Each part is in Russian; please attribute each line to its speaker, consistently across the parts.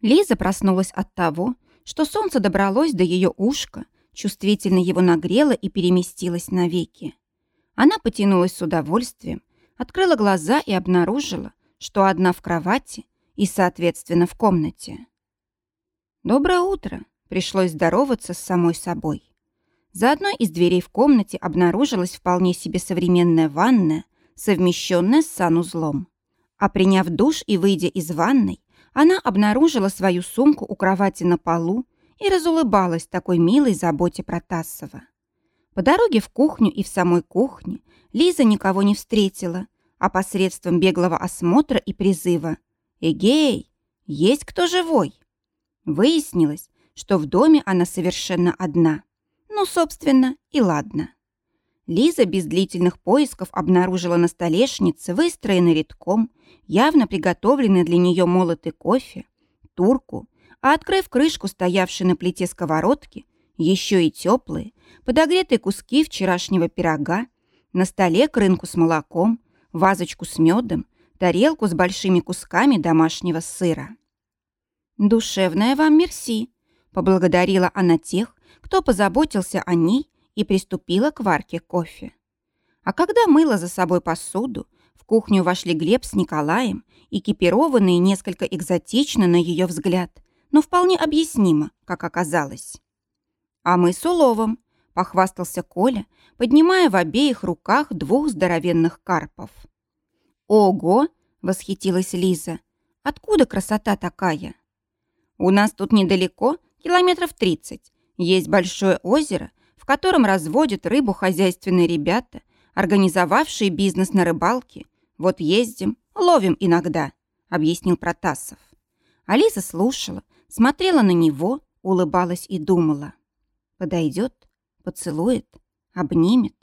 Speaker 1: Лиза проснулась от того, что солнце добралось до ее ушка, чувствительно его нагрело и переместилось навеки. Она потянулась с удовольствием, открыла глаза и обнаружила, что одна в кровати и, соответственно, в комнате. «Доброе утро!» — пришлось здороваться с самой собой. За одной из дверей в комнате обнаружилась вполне себе современная ванная, совмещенная с санузлом. А приняв душ и выйдя из ванной, она обнаружила свою сумку у кровати на полу и разулыбалась такой милой заботе Протасова. По дороге в кухню и в самой кухне Лиза никого не встретила, а посредством беглого осмотра и призыва «Эгей! Есть кто живой?» Выяснилось, что в доме она совершенно одна. Ну, собственно, и ладно. Лиза без длительных поисков обнаружила на столешнице, выстроенный редком, явно приготовленный для нее молотый кофе, турку, а открыв крышку, стоявшей на плите сковородки, еще и теплые, подогретые куски вчерашнего пирога, на столе крынку с молоком, вазочку с медом, тарелку с большими кусками домашнего сыра. «Душевная вам мерси», — поблагодарила она тех, кто позаботился о ней и приступила к варке кофе. А когда мыла за собой посуду, в кухню вошли Глеб с Николаем, экипированные несколько экзотично на ее взгляд, но вполне объяснимо, как оказалось. «А мы с уловом», — похвастался Коля, поднимая в обеих руках двух здоровенных карпов. «Ого!» — восхитилась Лиза. «Откуда красота такая?» «У нас тут недалеко, километров тридцать, есть большое озеро, котором разводят рыбу хозяйственные ребята, организовавшие бизнес на рыбалке. Вот ездим, ловим иногда», — объяснил Протасов. Алиса слушала, смотрела на него, улыбалась и думала. Подойдет, поцелует, обнимет.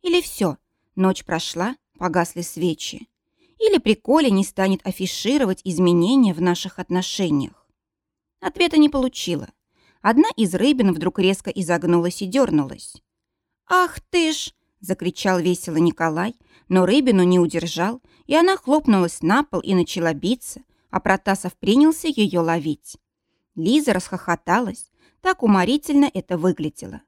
Speaker 1: Или все, ночь прошла, погасли свечи. Или при Коле не станет афишировать изменения в наших отношениях. Ответа не получила. Одна из рыбин вдруг резко изогнулась и дернулась. «Ах ты ж!» — закричал весело Николай, но рыбину не удержал, и она хлопнулась на пол и начала биться, а Протасов принялся ее ловить. Лиза расхохоталась, так уморительно это выглядело.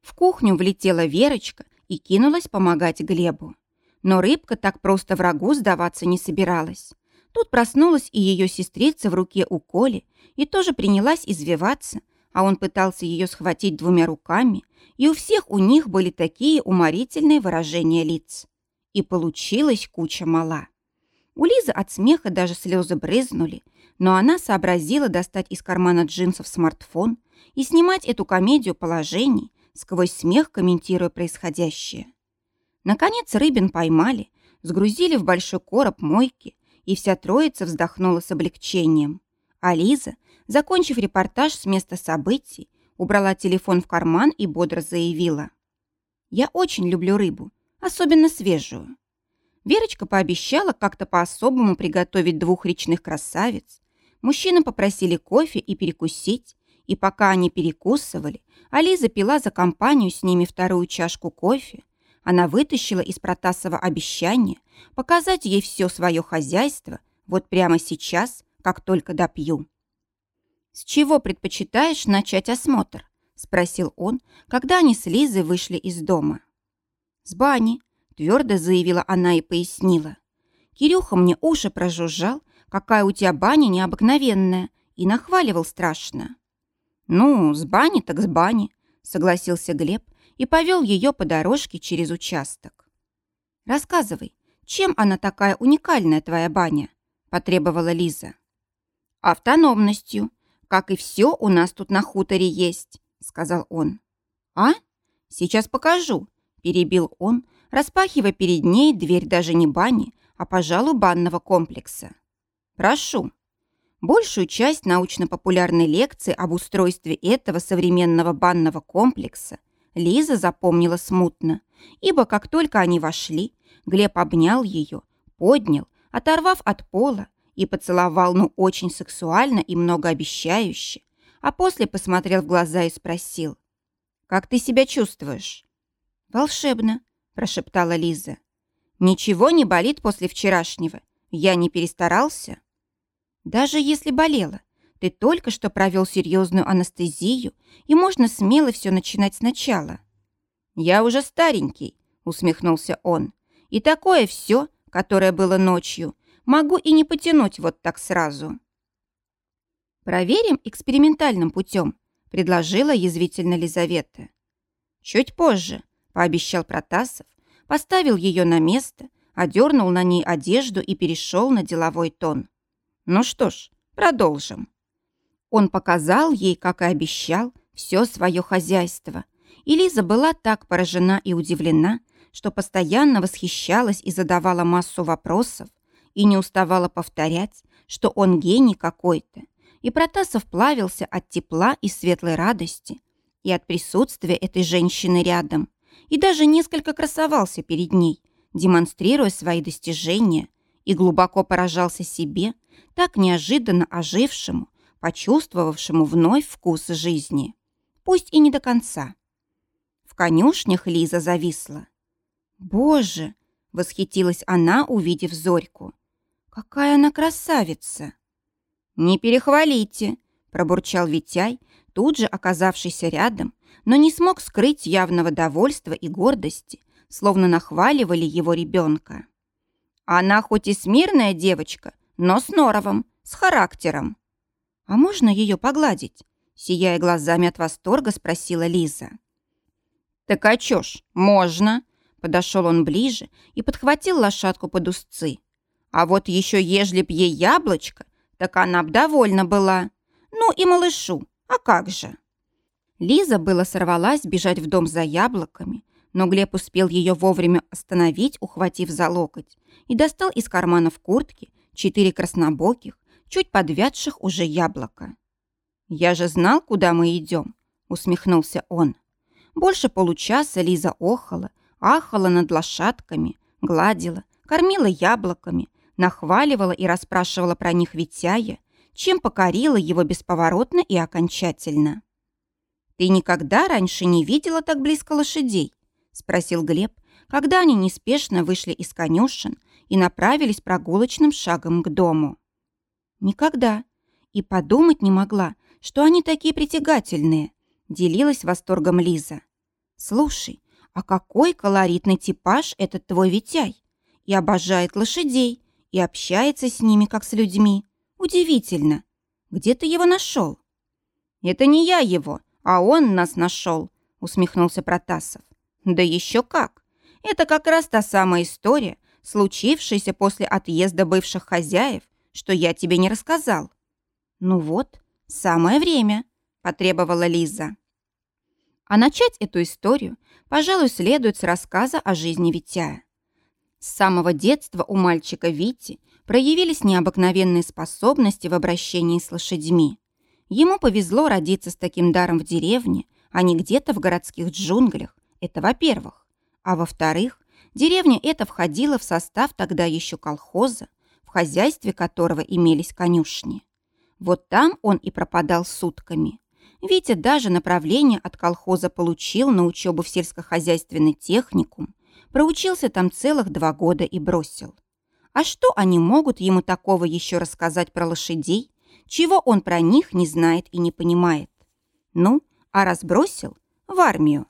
Speaker 1: В кухню влетела Верочка и кинулась помогать Глебу. Но рыбка так просто врагу сдаваться не собиралась. Тут проснулась и ее сестрица в руке у Коли и тоже принялась извиваться, а он пытался ее схватить двумя руками, и у всех у них были такие уморительные выражения лиц. И получилась куча мала. У Лизы от смеха даже слезы брызнули, но она сообразила достать из кармана джинсов смартфон и снимать эту комедию положений, сквозь смех комментируя происходящее. Наконец рыбин поймали, сгрузили в большой короб мойки, и вся троица вздохнула с облегчением. А Лиза, закончив репортаж с места событий, убрала телефон в карман и бодро заявила. «Я очень люблю рыбу, особенно свежую». Верочка пообещала как-то по-особому приготовить двух речных красавиц. Мужчины попросили кофе и перекусить, и пока они перекусывали, Ализа пила за компанию с ними вторую чашку кофе. Она вытащила из Протасова обещание показать ей все свое хозяйство вот прямо сейчас, как только допью. «С чего предпочитаешь начать осмотр?» – спросил он, когда они с Лизой вышли из дома. «С бани», – твердо заявила она и пояснила. «Кирюха мне уши прожужжал, какая у тебя баня необыкновенная, и нахваливал страшно». «Ну, с бани так с бани», — согласился Глеб и повел ее по дорожке через участок. «Рассказывай, чем она такая уникальная, твоя баня?» — потребовала Лиза. «Автономностью, как и все у нас тут на хуторе есть», — сказал он. «А? Сейчас покажу», — перебил он, распахивая перед ней дверь даже не бани, а, пожалуй, банного комплекса. «Прошу». Большую часть научно-популярной лекции об устройстве этого современного банного комплекса Лиза запомнила смутно, ибо как только они вошли, Глеб обнял ее, поднял, оторвав от пола и поцеловал, ну, очень сексуально и многообещающе, а после посмотрел в глаза и спросил, «Как ты себя чувствуешь?» «Волшебно», – прошептала Лиза. «Ничего не болит после вчерашнего? Я не перестарался?» Даже если болела, Ты только что провел серьезную анестезию, и можно смело все начинать сначала. Я уже старенький, усмехнулся он. И такое все, которое было ночью, могу и не потянуть вот так сразу. Проверим экспериментальным путем, предложила язвительно Лизавета. Чуть позже, пообещал Протасов, поставил ее на место, одернул на ней одежду и перешел на деловой тон. Ну что ж, продолжим. Он показал ей, как и обещал, все свое хозяйство. И Лиза была так поражена и удивлена, что постоянно восхищалась и задавала массу вопросов, и не уставала повторять, что он гений какой-то. И Протасов плавился от тепла и светлой радости, и от присутствия этой женщины рядом, и даже несколько красовался перед ней, демонстрируя свои достижения, и глубоко поражался себе, так неожиданно ожившему, почувствовавшему вновь вкус жизни. Пусть и не до конца. В конюшнях Лиза зависла. «Боже!» — восхитилась она, увидев Зорьку. «Какая она красавица!» «Не перехвалите!» — пробурчал Витяй, тут же оказавшийся рядом, но не смог скрыть явного довольства и гордости, словно нахваливали его ребенка. «Она хоть и смирная девочка, но с норовом, с характером. «А можно ее погладить?» Сияя глазами от восторга, спросила Лиза. «Так а чё ж, можно!» Подошел он ближе и подхватил лошадку под узцы. «А вот еще ежели б ей яблочко, так она б довольна была. Ну и малышу, а как же?» Лиза было сорвалась бежать в дом за яблоками, но Глеб успел ее вовремя остановить, ухватив за локоть, и достал из кармана в куртке четыре краснобоких, чуть подвядших уже яблоко. «Я же знал, куда мы идем», — усмехнулся он. Больше получаса Лиза охала, ахала над лошадками, гладила, кормила яблоками, нахваливала и расспрашивала про них Витяя, чем покорила его бесповоротно и окончательно. «Ты никогда раньше не видела так близко лошадей?» — спросил Глеб, когда они неспешно вышли из конюшен и направились прогулочным шагом к дому. Никогда. И подумать не могла, что они такие притягательные, делилась восторгом Лиза. Слушай, а какой колоритный типаж этот твой Витяй? И обожает лошадей, и общается с ними, как с людьми. Удивительно. Где ты его нашел? Это не я его, а он нас нашел, усмехнулся Протасов. Да еще как. Это как раз та самая история, случившаяся после отъезда бывших хозяев что я тебе не рассказал». «Ну вот, самое время», — потребовала Лиза. А начать эту историю, пожалуй, следует с рассказа о жизни Витяя. С самого детства у мальчика Вити проявились необыкновенные способности в обращении с лошадьми. Ему повезло родиться с таким даром в деревне, а не где-то в городских джунглях. Это во-первых. А во-вторых, деревня эта входила в состав тогда еще колхоза, хозяйстве которого имелись конюшни. Вот там он и пропадал сутками. Витя даже направление от колхоза получил на учебу в сельскохозяйственный техникум, проучился там целых два года и бросил. А что они могут ему такого еще рассказать про лошадей, чего он про них не знает и не понимает? Ну, а разбросил в армию.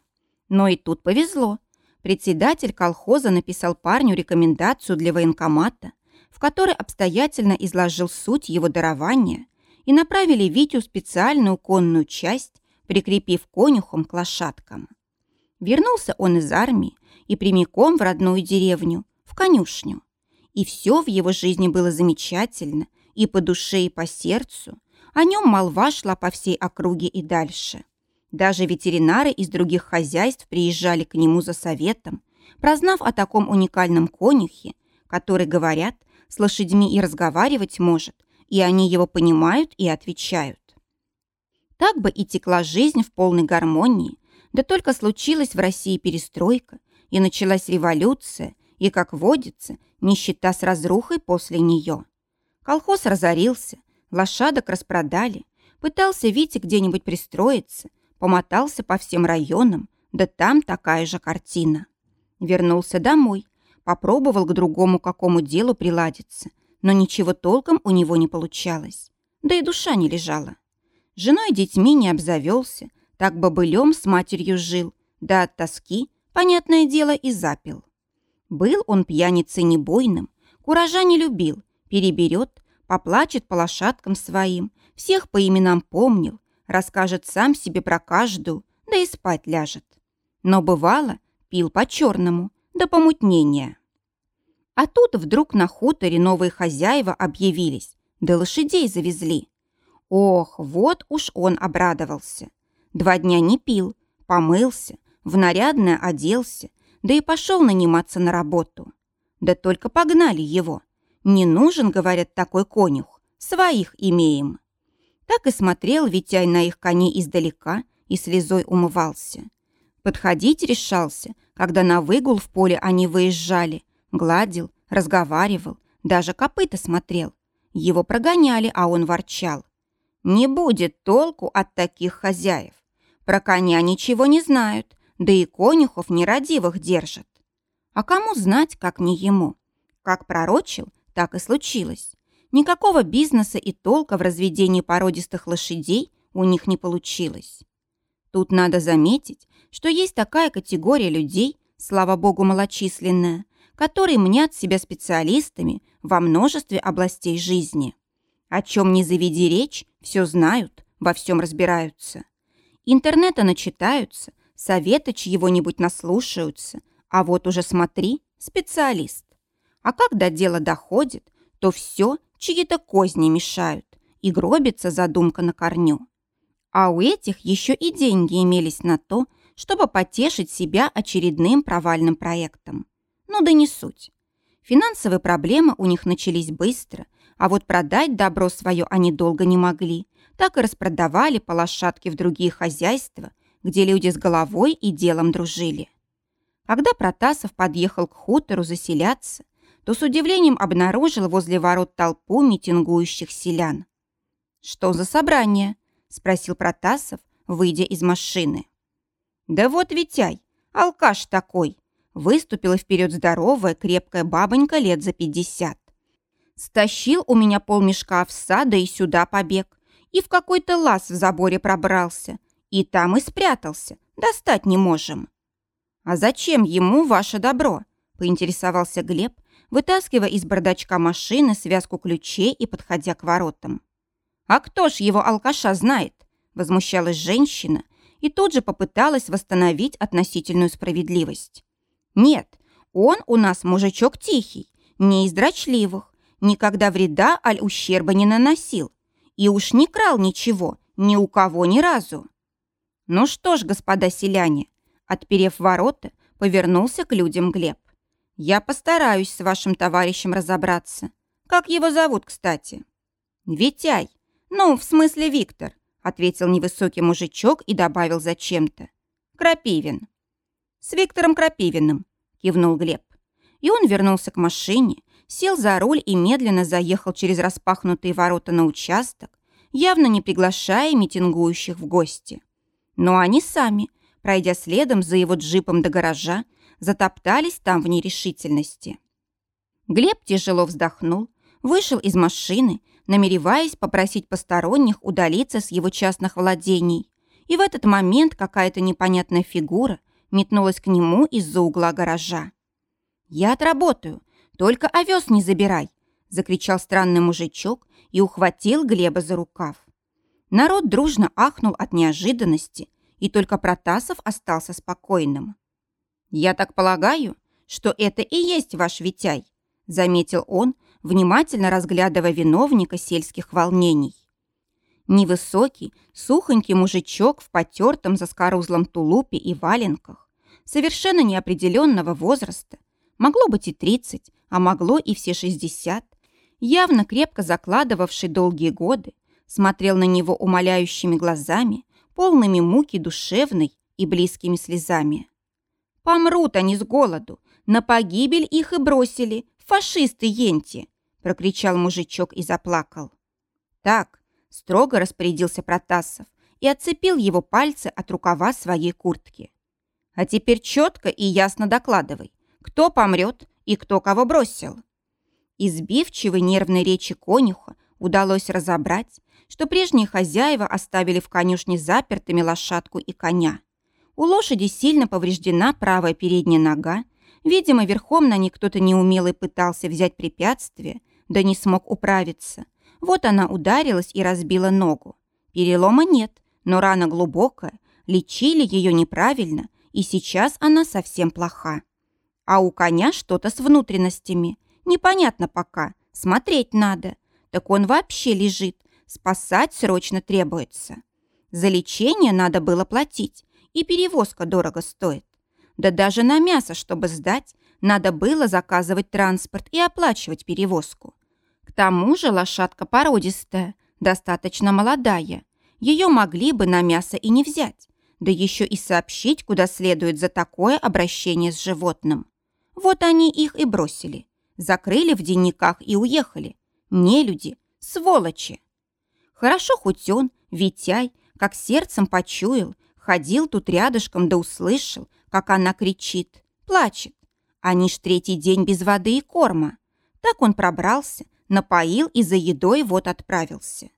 Speaker 1: Но и тут повезло. Председатель колхоза написал парню рекомендацию для военкомата, в которой обстоятельно изложил суть его дарования, и направили Витю в специальную конную часть, прикрепив конюхом к лошадкам. Вернулся он из армии и прямиком в родную деревню, в конюшню. И все в его жизни было замечательно, и по душе, и по сердцу. О нем молва шла по всей округе и дальше. Даже ветеринары из других хозяйств приезжали к нему за советом, прознав о таком уникальном конюхе, который, говорят, с лошадьми и разговаривать может, и они его понимают и отвечают. Так бы и текла жизнь в полной гармонии, да только случилась в России перестройка, и началась революция, и, как водится, нищета с разрухой после нее. Колхоз разорился, лошадок распродали, пытался Витя где-нибудь пристроиться, помотался по всем районам, да там такая же картина. Вернулся домой, Попробовал к другому какому делу приладиться, но ничего толком у него не получалось. да и душа не лежала. Женой и детьми не обзавелся, так бобылем с матерью жил, да от тоски, понятное дело, и запил. Был он пьяницей небойным, куража не любил, переберет, поплачет по лошадкам своим, всех по именам помнил, расскажет сам себе про каждую, да и спать ляжет. Но бывало, пил по-черному, до помутнения. А тут вдруг на хуторе новые хозяева объявились, да лошадей завезли. Ох, вот уж он обрадовался. Два дня не пил, помылся, в нарядное оделся, да и пошел наниматься на работу. Да только погнали его. Не нужен, говорят, такой конюх, своих имеем. Так и смотрел Витяй на их коней издалека и слезой умывался. Подходить решался, когда на выгул в поле они выезжали, гладил, разговаривал, даже копыта смотрел. Его прогоняли, а он ворчал. Не будет толку от таких хозяев. Про коня ничего не знают, да и конюхов нерадивых держат. А кому знать, как не ему? Как пророчил, так и случилось. Никакого бизнеса и толка в разведении породистых лошадей у них не получилось. Тут надо заметить, что есть такая категория людей, слава богу, малочисленная, которые мнят себя специалистами во множестве областей жизни. О чем не заведи речь, все знают, во всем разбираются. Интернета начитаются, совета чьего-нибудь наслушаются, а вот уже смотри, специалист. А когда дело доходит, то все чьи-то козни мешают и гробится задумка на корню. А у этих еще и деньги имелись на то, чтобы потешить себя очередным провальным проектом. Ну да не суть. Финансовые проблемы у них начались быстро, а вот продать добро свое они долго не могли. Так и распродавали по лошадке в другие хозяйства, где люди с головой и делом дружили. Когда Протасов подъехал к хутору заселяться, то с удивлением обнаружил возле ворот толпу митингующих селян. «Что за собрание?» – спросил Протасов, выйдя из машины. «Да вот Витяй, алкаш такой!» Выступила вперед здоровая, крепкая бабонька лет за пятьдесят. Стащил у меня полмешка овса, да и сюда побег. И в какой-то лаз в заборе пробрался. И там и спрятался. Достать не можем. «А зачем ему ваше добро?» – поинтересовался Глеб, вытаскивая из бардачка машины связку ключей и подходя к воротам. «А кто ж его алкаша знает?» – возмущалась женщина и тут же попыталась восстановить относительную справедливость. «Нет, он у нас мужичок тихий, не из дрочливых, никогда вреда аль ущерба не наносил и уж не крал ничего, ни у кого ни разу». «Ну что ж, господа селяне», отперев ворота, повернулся к людям Глеб. Я постараюсь с вашим товарищем разобраться. Как его зовут, кстати? Витяй. Ну, в смысле Виктор, ответил невысокий мужичок и добавил зачем-то. Крапивин. С Виктором Крапивиным, кивнул Глеб. И он вернулся к машине, сел за руль и медленно заехал через распахнутые ворота на участок, явно не приглашая митингующих в гости. Но они сами, пройдя следом за его джипом до гаража, затоптались там в нерешительности. Глеб тяжело вздохнул, вышел из машины, намереваясь попросить посторонних удалиться с его частных владений. И в этот момент какая-то непонятная фигура метнулась к нему из-за угла гаража. «Я отработаю, только овес не забирай!» закричал странный мужичок и ухватил Глеба за рукав. Народ дружно ахнул от неожиданности, и только Протасов остался спокойным. «Я так полагаю, что это и есть ваш Витяй», заметил он, внимательно разглядывая виновника сельских волнений. Невысокий, сухонький мужичок в потертом заскорузлом тулупе и валенках, совершенно неопределенного возраста, могло быть и 30, а могло и все 60, явно крепко закладывавший долгие годы, смотрел на него умоляющими глазами, полными муки душевной и близкими слезами. Помрут они с голоду. На погибель их и бросили. Фашисты енти!» прокричал мужичок и заплакал. «Так», — строго распорядился Протасов и отцепил его пальцы от рукава своей куртки. «А теперь четко и ясно докладывай, кто помрет и кто кого бросил». Избивчивой нервной речи конюха удалось разобрать, что прежние хозяева оставили в конюшне запертыми лошадку и коня. У лошади сильно повреждена правая передняя нога, видимо, верхом на ней кто-то неумелый пытался взять препятствие, да не смог управиться. Вот она ударилась и разбила ногу. Перелома нет, но рана глубокая, лечили ее неправильно, и сейчас она совсем плоха. А у коня что-то с внутренностями. Непонятно пока, смотреть надо. Так он вообще лежит, спасать срочно требуется. За лечение надо было платить, и перевозка дорого стоит. Да даже на мясо, чтобы сдать, надо было заказывать транспорт и оплачивать перевозку. К тому же лошадка породистая, достаточно молодая. Ее могли бы на мясо и не взять, да еще и сообщить, куда следует за такое обращение с животным. Вот они их и бросили. Закрыли в денниках и уехали. Не люди, сволочи. Хорошо хоть он, Витяй, как сердцем почуял, ходил тут рядышком да услышал, как она кричит, плачет. Они ж третий день без воды и корма. Так он пробрался, напоил и за едой вот отправился.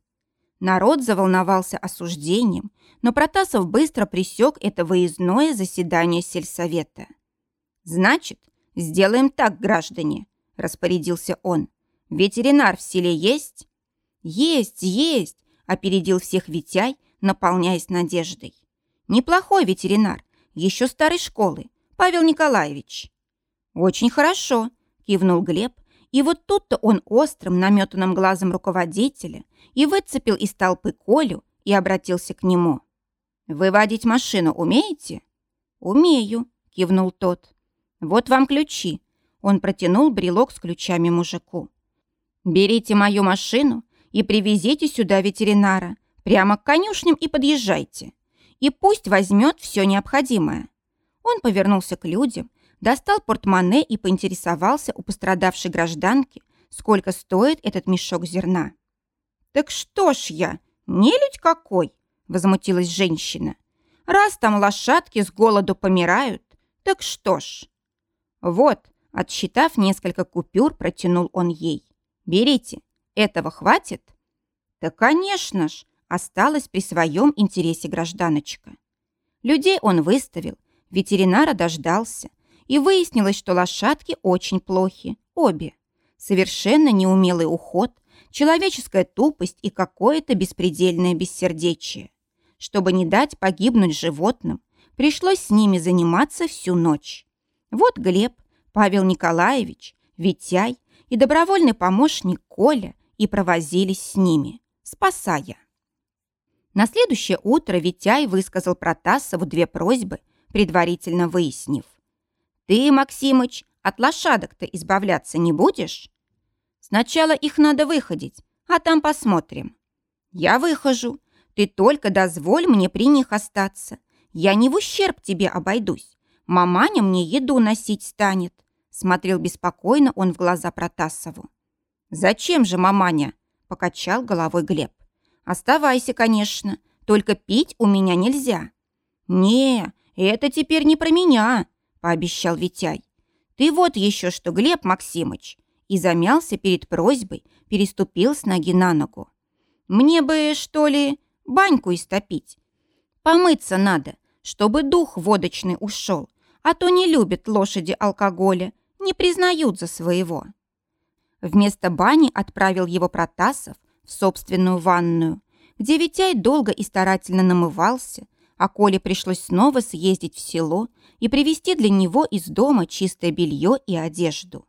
Speaker 1: Народ заволновался осуждением, но Протасов быстро присек это выездное заседание сельсовета. «Значит, сделаем так, граждане», – распорядился он. «Ветеринар в селе есть?» «Есть, есть», – опередил всех Витяй, наполняясь надеждой. «Неплохой ветеринар, еще старой школы, Павел Николаевич». «Очень хорошо», – кивнул Глеб, и вот тут-то он острым, наметанным глазом руководителя и выцепил из толпы Колю и обратился к нему. «Вы водить машину умеете?» «Умею», — кивнул тот. «Вот вам ключи». Он протянул брелок с ключами мужику. «Берите мою машину и привезите сюда ветеринара. Прямо к конюшням и подъезжайте. И пусть возьмет все необходимое». Он повернулся к людям, достал портмоне и поинтересовался у пострадавшей гражданки, сколько стоит этот мешок зерна. «Так что ж я, нелюдь какой!» – возмутилась женщина. «Раз там лошадки с голоду помирают, так что ж?» «Вот», – отсчитав несколько купюр, протянул он ей. «Берите, этого хватит?» «Да, конечно ж!» – осталась при своем интересе гражданочка. Людей он выставил, ветеринара дождался, и выяснилось, что лошадки очень плохи, обе. Совершенно неумелый уход, человеческая тупость и какое-то беспредельное бессердечие. Чтобы не дать погибнуть животным, пришлось с ними заниматься всю ночь. Вот Глеб, Павел Николаевич, Витяй и добровольный помощник Коля и провозились с ними, спасая. На следующее утро Витяй высказал Протасову две просьбы, предварительно выяснив. Ты, Максимыч, от лошадок-то избавляться не будешь? Сначала их надо выходить, а там посмотрим. Я выхожу. Ты только дозволь мне при них остаться. Я не в ущерб тебе обойдусь. Маманя мне еду носить станет. Смотрел беспокойно он в глаза Протасову. «Зачем же, маманя?» – покачал головой Глеб. «Оставайся, конечно, только пить у меня нельзя». «Не, это теперь не про меня», пообещал Витяй. «Ты вот еще что, Глеб Максимыч!» И замялся перед просьбой, переступил с ноги на ногу. «Мне бы, что ли, баньку истопить? Помыться надо, чтобы дух водочный ушел, а то не любят лошади алкоголя, не признают за своего». Вместо бани отправил его Протасов в собственную ванную, где Витяй долго и старательно намывался, а Коле пришлось снова съездить в село и привезти для него из дома чистое белье и одежду.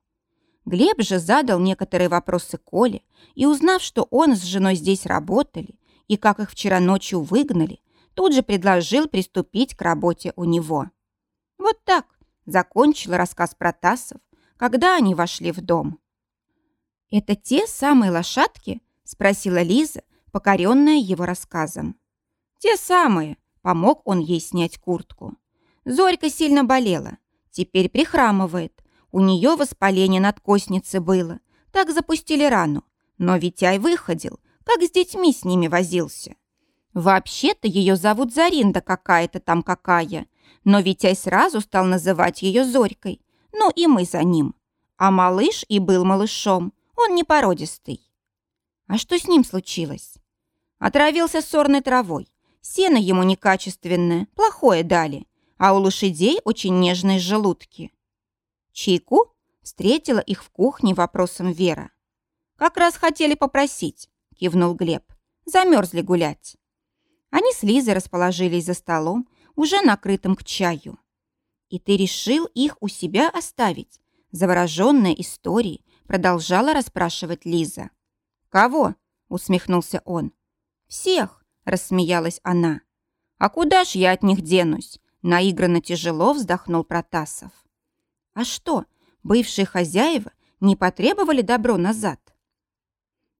Speaker 1: Глеб же задал некоторые вопросы Коле, и узнав, что он с женой здесь работали, и как их вчера ночью выгнали, тут же предложил приступить к работе у него. Вот так закончил рассказ Протасов, когда они вошли в дом. «Это те самые лошадки?» – спросила Лиза, покоренная его рассказом. «Те самые», Помог он ей снять куртку. Зорька сильно болела. Теперь прихрамывает. У нее воспаление надкосницы было. Так запустили рану. Но Витяй выходил, как с детьми с ними возился. Вообще-то ее зовут Заринда какая-то там какая. Но Витяй сразу стал называть ее Зорькой. Ну и мы за ним. А малыш и был малышом. Он не породистый. А что с ним случилось? Отравился сорной травой. Сено ему некачественное, плохое дали, а у лошадей очень нежные желудки. Чайку встретила их в кухне вопросом Вера. «Как раз хотели попросить», — кивнул Глеб. «Замерзли гулять». Они с Лизой расположились за столом, уже накрытым к чаю. «И ты решил их у себя оставить?» Завороженная историей продолжала расспрашивать Лиза. «Кого?» — усмехнулся он. «Всех!» — рассмеялась она. «А куда ж я от них денусь?» — наигранно тяжело вздохнул Протасов. «А что, бывшие хозяева не потребовали добро назад?»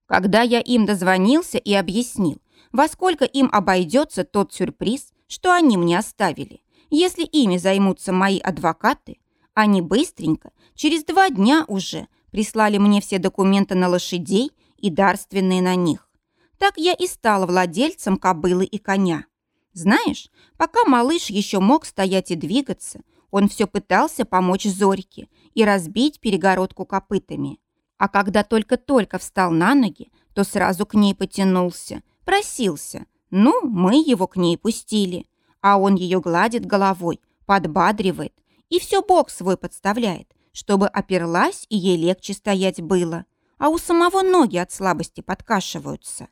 Speaker 1: Когда я им дозвонился и объяснил, во сколько им обойдется тот сюрприз, что они мне оставили, если ими займутся мои адвокаты, они быстренько, через два дня уже, прислали мне все документы на лошадей и дарственные на них. Так я и стала владельцем кобылы и коня. Знаешь, пока малыш еще мог стоять и двигаться, он все пытался помочь Зорьке и разбить перегородку копытами. А когда только-только встал на ноги, то сразу к ней потянулся, просился. Ну, мы его к ней пустили. А он ее гладит головой, подбадривает и все бок свой подставляет, чтобы оперлась и ей легче стоять было, а у самого ноги от слабости подкашиваются.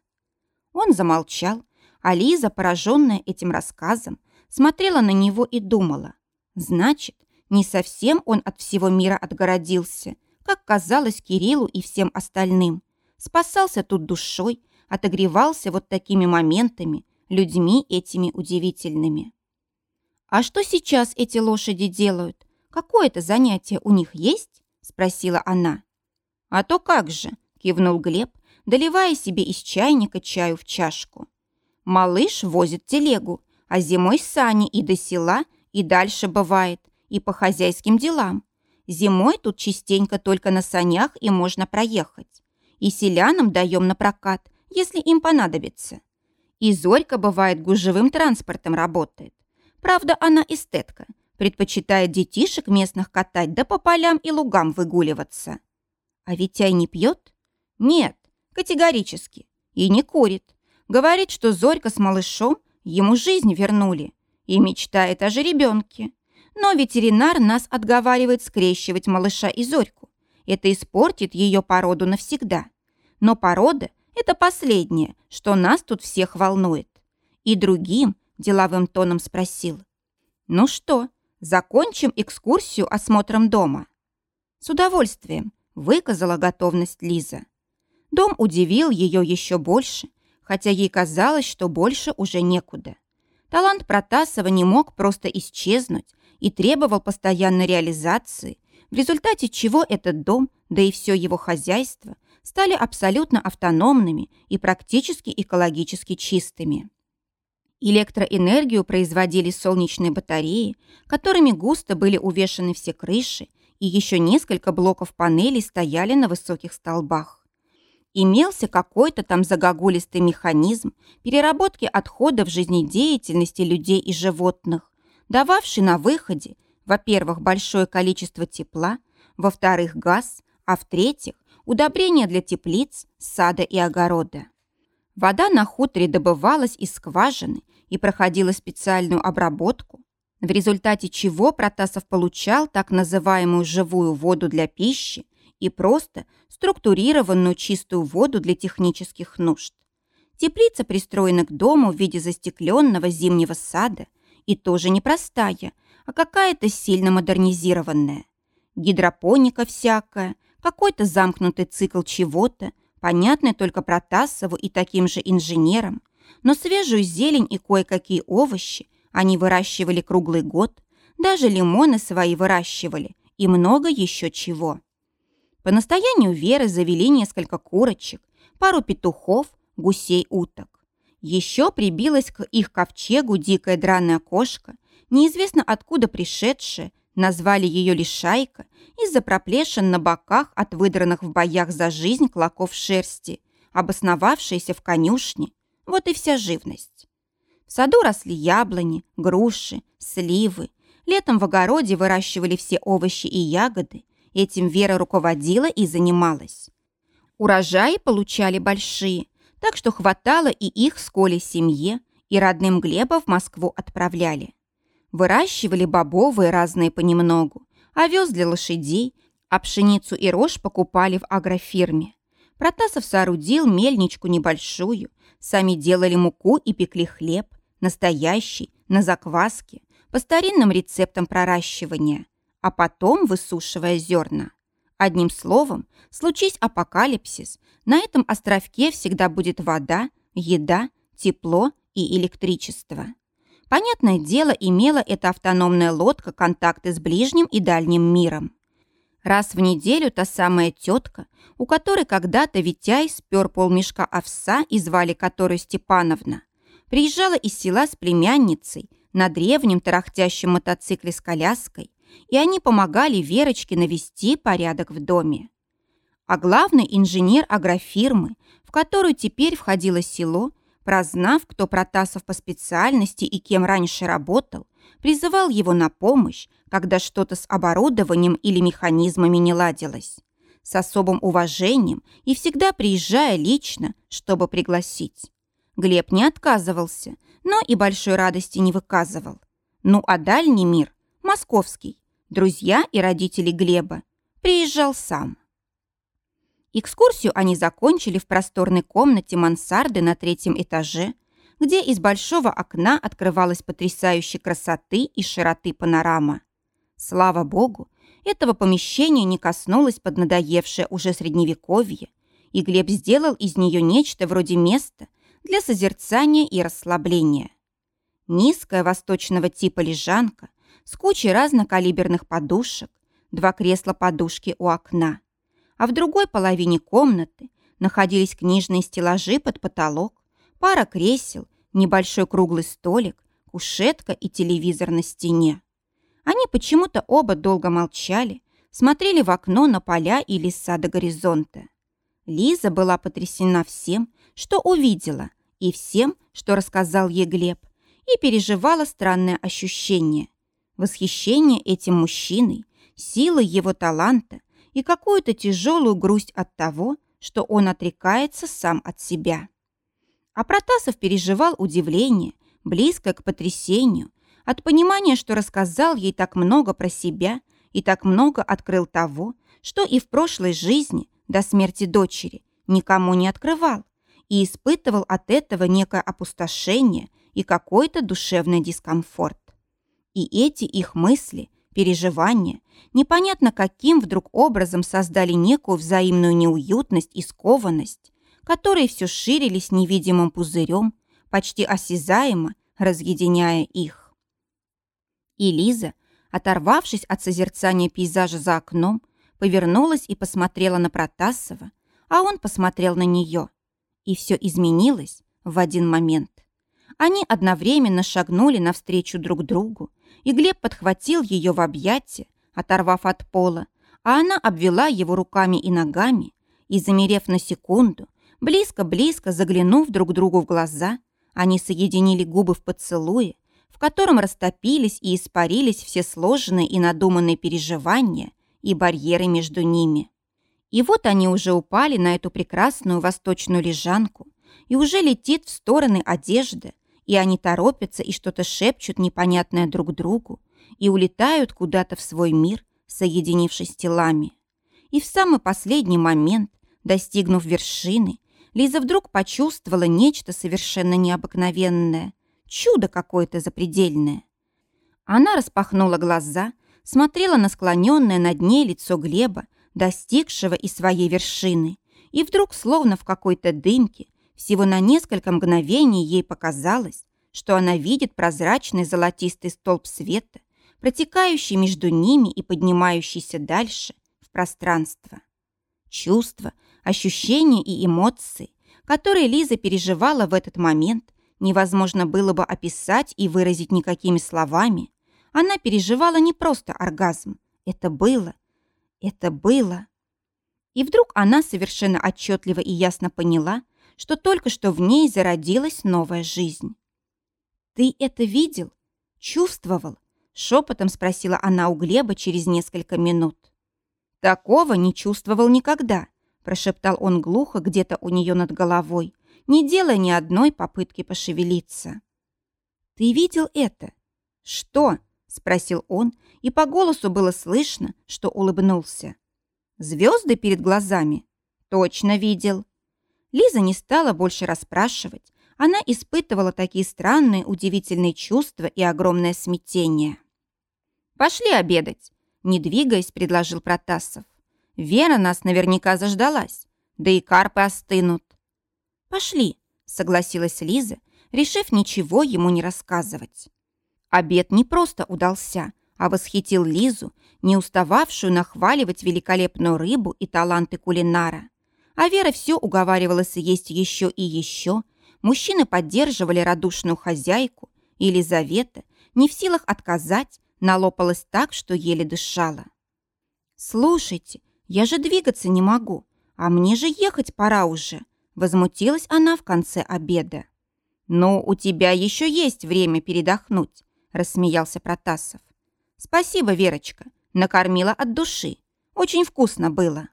Speaker 1: Он замолчал, а Лиза, пораженная этим рассказом, смотрела на него и думала. Значит, не совсем он от всего мира отгородился, как казалось Кириллу и всем остальным. Спасался тут душой, отогревался вот такими моментами, людьми этими удивительными. «А что сейчас эти лошади делают? Какое-то занятие у них есть?» – спросила она. «А то как же!» – кивнул Глеб, доливая себе из чайника чаю в чашку. «Малыш возит телегу, а зимой сани и до села, и дальше бывает, и по хозяйским делам. Зимой тут частенько только на санях и можно проехать. И селянам даем на прокат, если им понадобится. И Зорька, бывает, гужевым транспортом работает. Правда, она эстетка, предпочитает детишек местных катать да по полям и лугам выгуливаться. А Витяй не пьет? Нет, категорически. И не курит. Говорит, что Зорька с малышом ему жизнь вернули и мечтает о жеребенке. Но ветеринар нас отговаривает скрещивать малыша и Зорьку. Это испортит ее породу навсегда. Но порода – это последнее, что нас тут всех волнует. И другим деловым тоном спросил. «Ну что, закончим экскурсию осмотром дома?» «С удовольствием», – выказала готовность Лиза. Дом удивил ее еще больше, хотя ей казалось, что больше уже некуда. Талант Протасова не мог просто исчезнуть и требовал постоянной реализации, в результате чего этот дом, да и все его хозяйство, стали абсолютно автономными и практически экологически чистыми. Электроэнергию производили солнечные батареи, которыми густо были увешаны все крыши, и еще несколько блоков панелей стояли на высоких столбах. Имелся какой-то там загогулистый механизм переработки отходов жизнедеятельности людей и животных, дававший на выходе, во-первых, большое количество тепла, во-вторых, газ, а в-третьих, удобрения для теплиц, сада и огорода. Вода на хуторе добывалась из скважины и проходила специальную обработку, в результате чего Протасов получал так называемую живую воду для пищи и просто структурированную чистую воду для технических нужд. Теплица пристроена к дому в виде застекленного зимнего сада и тоже не простая, а какая-то сильно модернизированная. Гидропоника всякая, какой-то замкнутый цикл чего-то, понятный только Протасову и таким же инженерам, но свежую зелень и кое-какие овощи они выращивали круглый год, даже лимоны свои выращивали и много еще чего. По настоянию Веры завели несколько курочек, пару петухов, гусей, уток. Еще прибилась к их ковчегу дикая драная кошка, неизвестно откуда пришедшая, назвали ее Лишайка из-за проплешин на боках от выдранных в боях за жизнь клоков шерсти, обосновавшаяся в конюшне, вот и вся живность. В саду росли яблони, груши, сливы. Летом в огороде выращивали все овощи и ягоды. Этим Вера руководила и занималась. Урожаи получали большие, Так что хватало и их с Колей семье, и родным Глеба в Москву отправляли. Выращивали бобовые разные понемногу, овес для лошадей, а пшеницу и рожь покупали в агрофирме. Протасов соорудил мельничку небольшую, сами делали муку и пекли хлеб, настоящий, на закваске, по старинным рецептам проращивания, а потом высушивая зерна. Одним словом, случись апокалипсис, на этом островке всегда будет вода, еда, тепло и электричество. Понятное дело, имела эта автономная лодка контакты с ближним и дальним миром. Раз в неделю та самая тетка, у которой когда-то Витяй спер полмешка овса и звали которую Степановна, приезжала из села с племянницей на древнем тарахтящем мотоцикле с коляской, и они помогали Верочке навести порядок в доме. А главный инженер агрофирмы, в которую теперь входило село, прознав, кто Протасов по специальности и кем раньше работал, призывал его на помощь, когда что-то с оборудованием или механизмами не ладилось. С особым уважением и всегда приезжая лично, чтобы пригласить. Глеб не отказывался, но и большой радости не выказывал. Ну а дальний мир, московский, друзья и родители Глеба, приезжал сам. Экскурсию они закончили в просторной комнате мансарды на третьем этаже, где из большого окна открывалась потрясающей красоты и широты панорама. Слава богу, этого помещения не коснулось поднадоевшее уже средневековье, и Глеб сделал из нее нечто вроде места для созерцания и расслабления. Низкая восточного типа лежанка с кучей разнокалиберных подушек, два кресла-подушки у окна. А в другой половине комнаты находились книжные стеллажи под потолок, пара кресел, небольшой круглый столик, кушетка и телевизор на стене. Они почему-то оба долго молчали, смотрели в окно на поля и леса до горизонта. Лиза была потрясена всем, что увидела, и всем, что рассказал ей Глеб, и переживала странное ощущение. Восхищение этим мужчиной, силой его таланта и какую-то тяжелую грусть от того, что он отрекается сам от себя. А Протасов переживал удивление, близкое к потрясению, от понимания, что рассказал ей так много про себя и так много открыл того, что и в прошлой жизни, до смерти дочери, никому не открывал, и испытывал от этого некое опустошение и какой-то душевный дискомфорт. И эти их мысли, переживания, непонятно каким вдруг образом создали некую взаимную неуютность и скованность, которые все ширились невидимым пузырем, почти осязаемо разъединяя их. И Лиза, оторвавшись от созерцания пейзажа за окном, повернулась и посмотрела на Протасова, а он посмотрел на нее. И все изменилось в один момент. Они одновременно шагнули навстречу друг другу, и Глеб подхватил ее в объятия, оторвав от пола, а она обвела его руками и ногами, и, замерев на секунду, близко-близко заглянув друг другу в глаза, они соединили губы в поцелуе, в котором растопились и испарились все сложные и надуманные переживания и барьеры между ними. И вот они уже упали на эту прекрасную восточную лежанку, и уже летит в стороны одежды, и они торопятся и что-то шепчут непонятное друг другу, и улетают куда-то в свой мир, соединившись телами. И в самый последний момент, достигнув вершины, Лиза вдруг почувствовала нечто совершенно необыкновенное, чудо какое-то запредельное. Она распахнула глаза, смотрела на склоненное над ней лицо Глеба, достигшего и своей вершины, и вдруг, словно в какой-то дымке, всего на несколько мгновений ей показалось, что она видит прозрачный золотистый столб света, протекающий между ними и поднимающийся дальше в пространство. Чувства, ощущения и эмоции, которые Лиза переживала в этот момент, невозможно было бы описать и выразить никакими словами. Она переживала не просто оргазм. Это было. Это было. И вдруг она совершенно отчетливо и ясно поняла, что только что в ней зародилась новая жизнь. «Ты это видел? Чувствовал?» Шепотом спросила она у Глеба через несколько минут. «Такого не чувствовал никогда», прошептал он глухо где-то у нее над головой, не делая ни одной попытки пошевелиться. «Ты видел это?» «Что?» — спросил он, и по голосу было слышно, что улыбнулся. «Звезды перед глазами?» «Точно видел». Лиза не стала больше расспрашивать. Она испытывала такие странные, удивительные чувства и огромное смятение. «Пошли обедать», — не двигаясь, предложил Протасов. «Вера нас наверняка заждалась, да и карпы остынут». «Пошли», — согласилась Лиза, решив ничего ему не рассказывать. Обед не просто удался, а восхитил Лизу, не устававшую нахваливать великолепную рыбу и таланты кулинара. А Вера все уговаривала съесть еще и еще. Мужчины поддерживали радушную хозяйку, Елизавета, не в силах отказать, налопалась так, что еле дышала. «Слушайте, я же двигаться не могу, а мне же ехать пора уже», возмутилась она в конце обеда. «Ну, у тебя еще есть время передохнуть», рассмеялся Протасов. «Спасибо, Верочка, накормила от души. Очень вкусно было».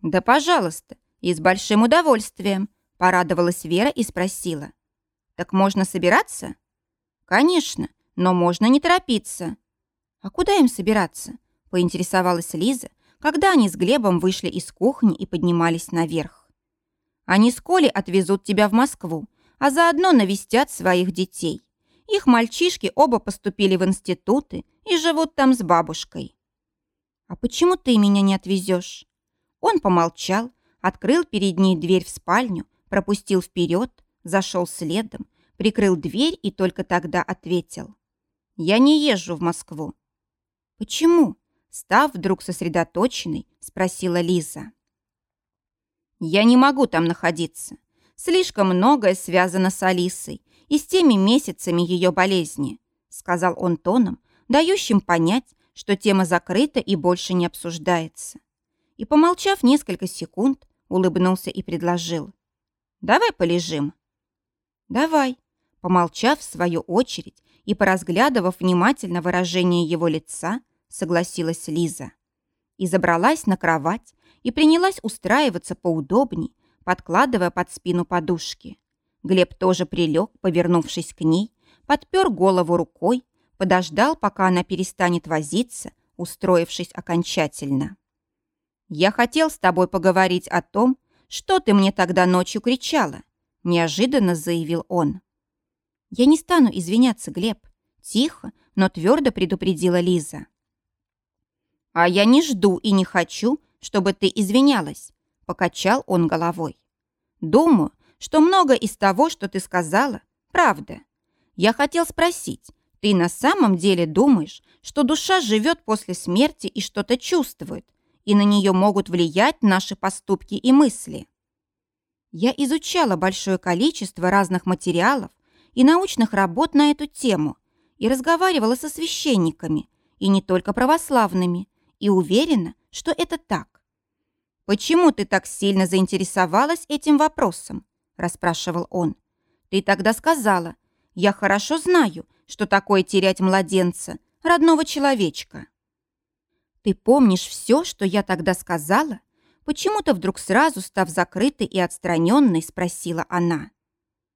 Speaker 1: «Да, пожалуйста, и с большим удовольствием», порадовалась Вера и спросила. «Так можно собираться?» «Конечно, но можно не торопиться». «А куда им собираться?» поинтересовалась Лиза, когда они с Глебом вышли из кухни и поднимались наверх. «Они с Колей отвезут тебя в Москву, а заодно навестят своих детей. Их мальчишки оба поступили в институты и живут там с бабушкой. «А почему ты меня не отвезешь?» Он помолчал, открыл перед ней дверь в спальню, пропустил вперед, зашел следом, прикрыл дверь и только тогда ответил. «Я не езжу в Москву». «Почему?» Став вдруг сосредоточенной, спросила Лиза. «Я не могу там находиться. Слишком многое связано с Алисой и с теми месяцами ее болезни», сказал он тоном, дающим понять, что тема закрыта и больше не обсуждается. И, помолчав несколько секунд, улыбнулся и предложил. «Давай полежим». «Давай», помолчав в свою очередь и поразглядывав внимательно выражение его лица, согласилась Лиза. И забралась на кровать и принялась устраиваться поудобней, подкладывая под спину подушки. Глеб тоже прилег, повернувшись к ней, подпер голову рукой, подождал, пока она перестанет возиться, устроившись окончательно. «Я хотел с тобой поговорить о том, что ты мне тогда ночью кричала», неожиданно заявил он. «Я не стану извиняться, Глеб», тихо, но твердо предупредила Лиза. «А я не жду и не хочу, чтобы ты извинялась», покачал он головой. «Думаю, что много из того, что ты сказала, правда. Я хотел спросить, ты на самом деле думаешь, что душа живет после смерти и что-то чувствует, и на нее могут влиять наши поступки и мысли? Я изучала большое количество разных материалов и научных работ на эту тему и разговаривала со священниками, и не только православными, и уверена, что это так. «Почему ты так сильно заинтересовалась этим вопросом?» – расспрашивал он. «Ты тогда сказала, я хорошо знаю, что такое терять младенца, родного человечка». «Ты помнишь все, что я тогда сказала?» Почему-то вдруг сразу, став закрытой и отстраненной, спросила она.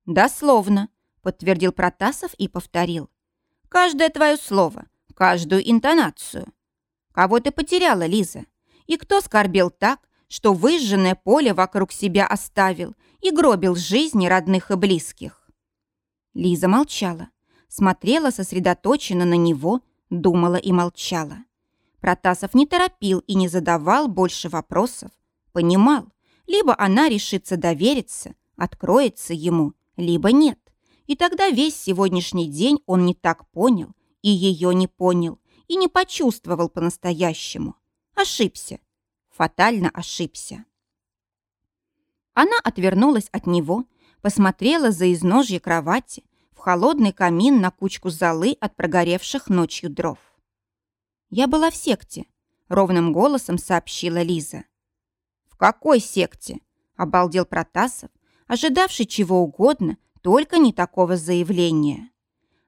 Speaker 1: «Дословно», — подтвердил Протасов и повторил. «Каждое твое слово, каждую интонацию. Кого ты потеряла, Лиза? И кто скорбел так, что выжженное поле вокруг себя оставил и гробил жизни родных и близких?» Лиза молчала, смотрела сосредоточенно на него, думала и молчала. Протасов не торопил и не задавал больше вопросов. Понимал, либо она решится довериться, откроется ему, либо нет. И тогда весь сегодняшний день он не так понял, и ее не понял, и не почувствовал по-настоящему. Ошибся. Фатально ошибся. Она отвернулась от него, посмотрела за изножье кровати, в холодный камин на кучку золы от прогоревших ночью дров. «Я была в секте», — ровным голосом сообщила Лиза. «В какой секте?» — обалдел Протасов, ожидавший чего угодно, только не такого заявления.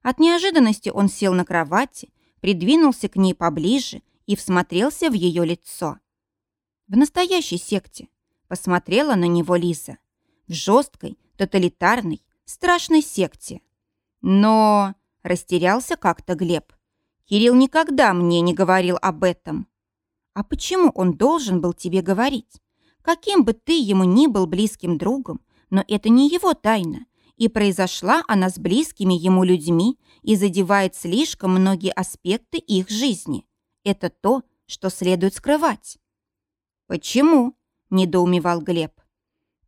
Speaker 1: От неожиданности он сел на кровати придвинулся к ней поближе и всмотрелся в ее лицо. В настоящей секте посмотрела на него Лиза. В жесткой, тоталитарной, страшной секте. Но растерялся как-то Глеб. Кирилл никогда мне не говорил об этом. А почему он должен был тебе говорить? Каким бы ты ему ни был близким другом, но это не его тайна, и произошла она с близкими ему людьми и задевает слишком многие аспекты их жизни. Это то, что следует скрывать. «Почему?» – недоумевал Глеб.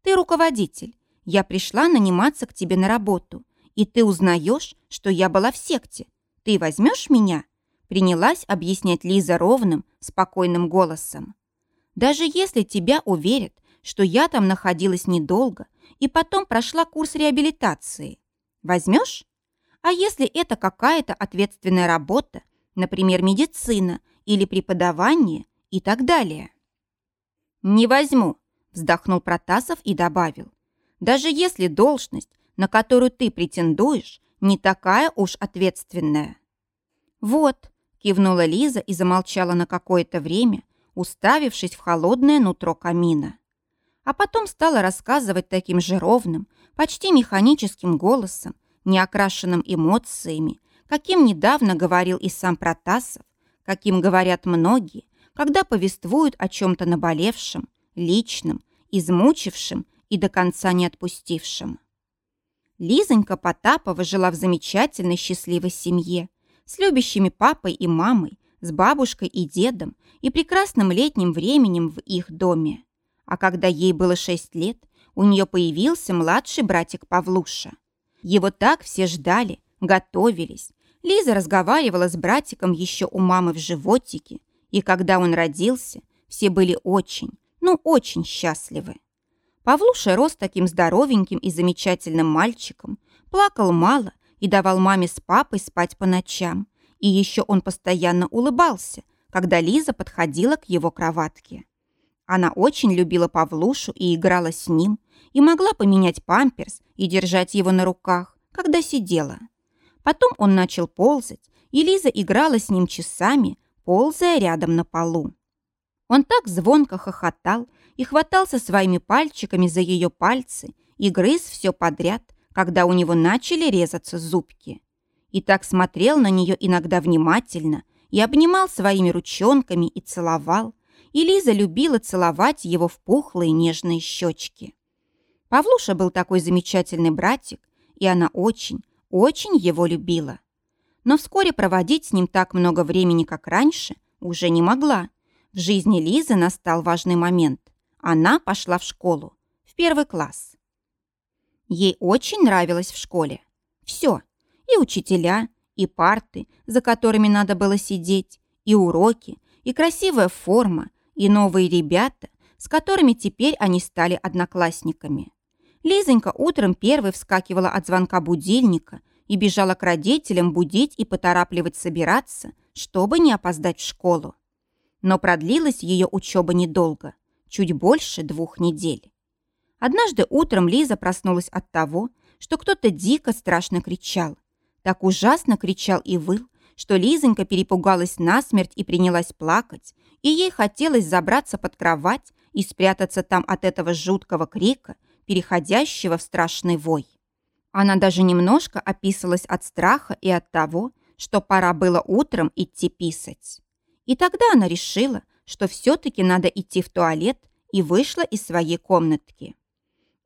Speaker 1: «Ты руководитель. Я пришла наниматься к тебе на работу, и ты узнаешь, что я была в секте. Ты возьмешь меня?» Принялась объяснять Лиза ровным, спокойным голосом. «Даже если тебя уверят, что я там находилась недолго и потом прошла курс реабилитации, возьмешь? А если это какая-то ответственная работа, например, медицина или преподавание и так далее?» «Не возьму», – вздохнул Протасов и добавил. «Даже если должность, на которую ты претендуешь, не такая уж ответственная». «Вот», – кивнула Лиза и замолчала на какое-то время, уставившись в холодное нутро камина. А потом стала рассказывать таким же ровным, почти механическим голосом, не окрашенным эмоциями, каким недавно говорил и сам Протасов, каким говорят многие, когда повествуют о чем-то наболевшем, личном, измучившем и до конца не отпустившем. Лизонька Потапова жила в замечательной счастливой семье, с любящими папой и мамой, с бабушкой и дедом и прекрасным летним временем в их доме. А когда ей было шесть лет, у нее появился младший братик Павлуша. Его так все ждали, готовились. Лиза разговаривала с братиком еще у мамы в животике, и когда он родился, все были очень, ну очень счастливы. Павлуша рос таким здоровеньким и замечательным мальчиком, плакал мало и давал маме с папой спать по ночам. И еще он постоянно улыбался, когда Лиза подходила к его кроватке. Она очень любила Павлушу и играла с ним, и могла поменять памперс и держать его на руках, когда сидела. Потом он начал ползать, и Лиза играла с ним часами, ползая рядом на полу. Он так звонко хохотал и хватался своими пальчиками за ее пальцы и грыз все подряд, когда у него начали резаться зубки. И так смотрел на нее иногда внимательно и обнимал своими ручонками и целовал, и Лиза любила целовать его в пухлые нежные щечки. Павлуша был такой замечательный братик, и она очень, очень его любила но вскоре проводить с ним так много времени, как раньше, уже не могла. В жизни Лизы настал важный момент. Она пошла в школу, в первый класс. Ей очень нравилось в школе. Все. И учителя, и парты, за которыми надо было сидеть, и уроки, и красивая форма, и новые ребята, с которыми теперь они стали одноклассниками. Лизонька утром первой вскакивала от звонка будильника и бежала к родителям будить и поторапливать собираться, чтобы не опоздать в школу. Но продлилась ее учеба недолго, чуть больше двух недель. Однажды утром Лиза проснулась от того, что кто-то дико страшно кричал. Так ужасно кричал и выл, что Лизонька перепугалась насмерть и принялась плакать, и ей хотелось забраться под кровать и спрятаться там от этого жуткого крика, переходящего в страшный вой. Она даже немножко описалась от страха и от того, что пора было утром идти писать. И тогда она решила, что все-таки надо идти в туалет и вышла из своей комнатки.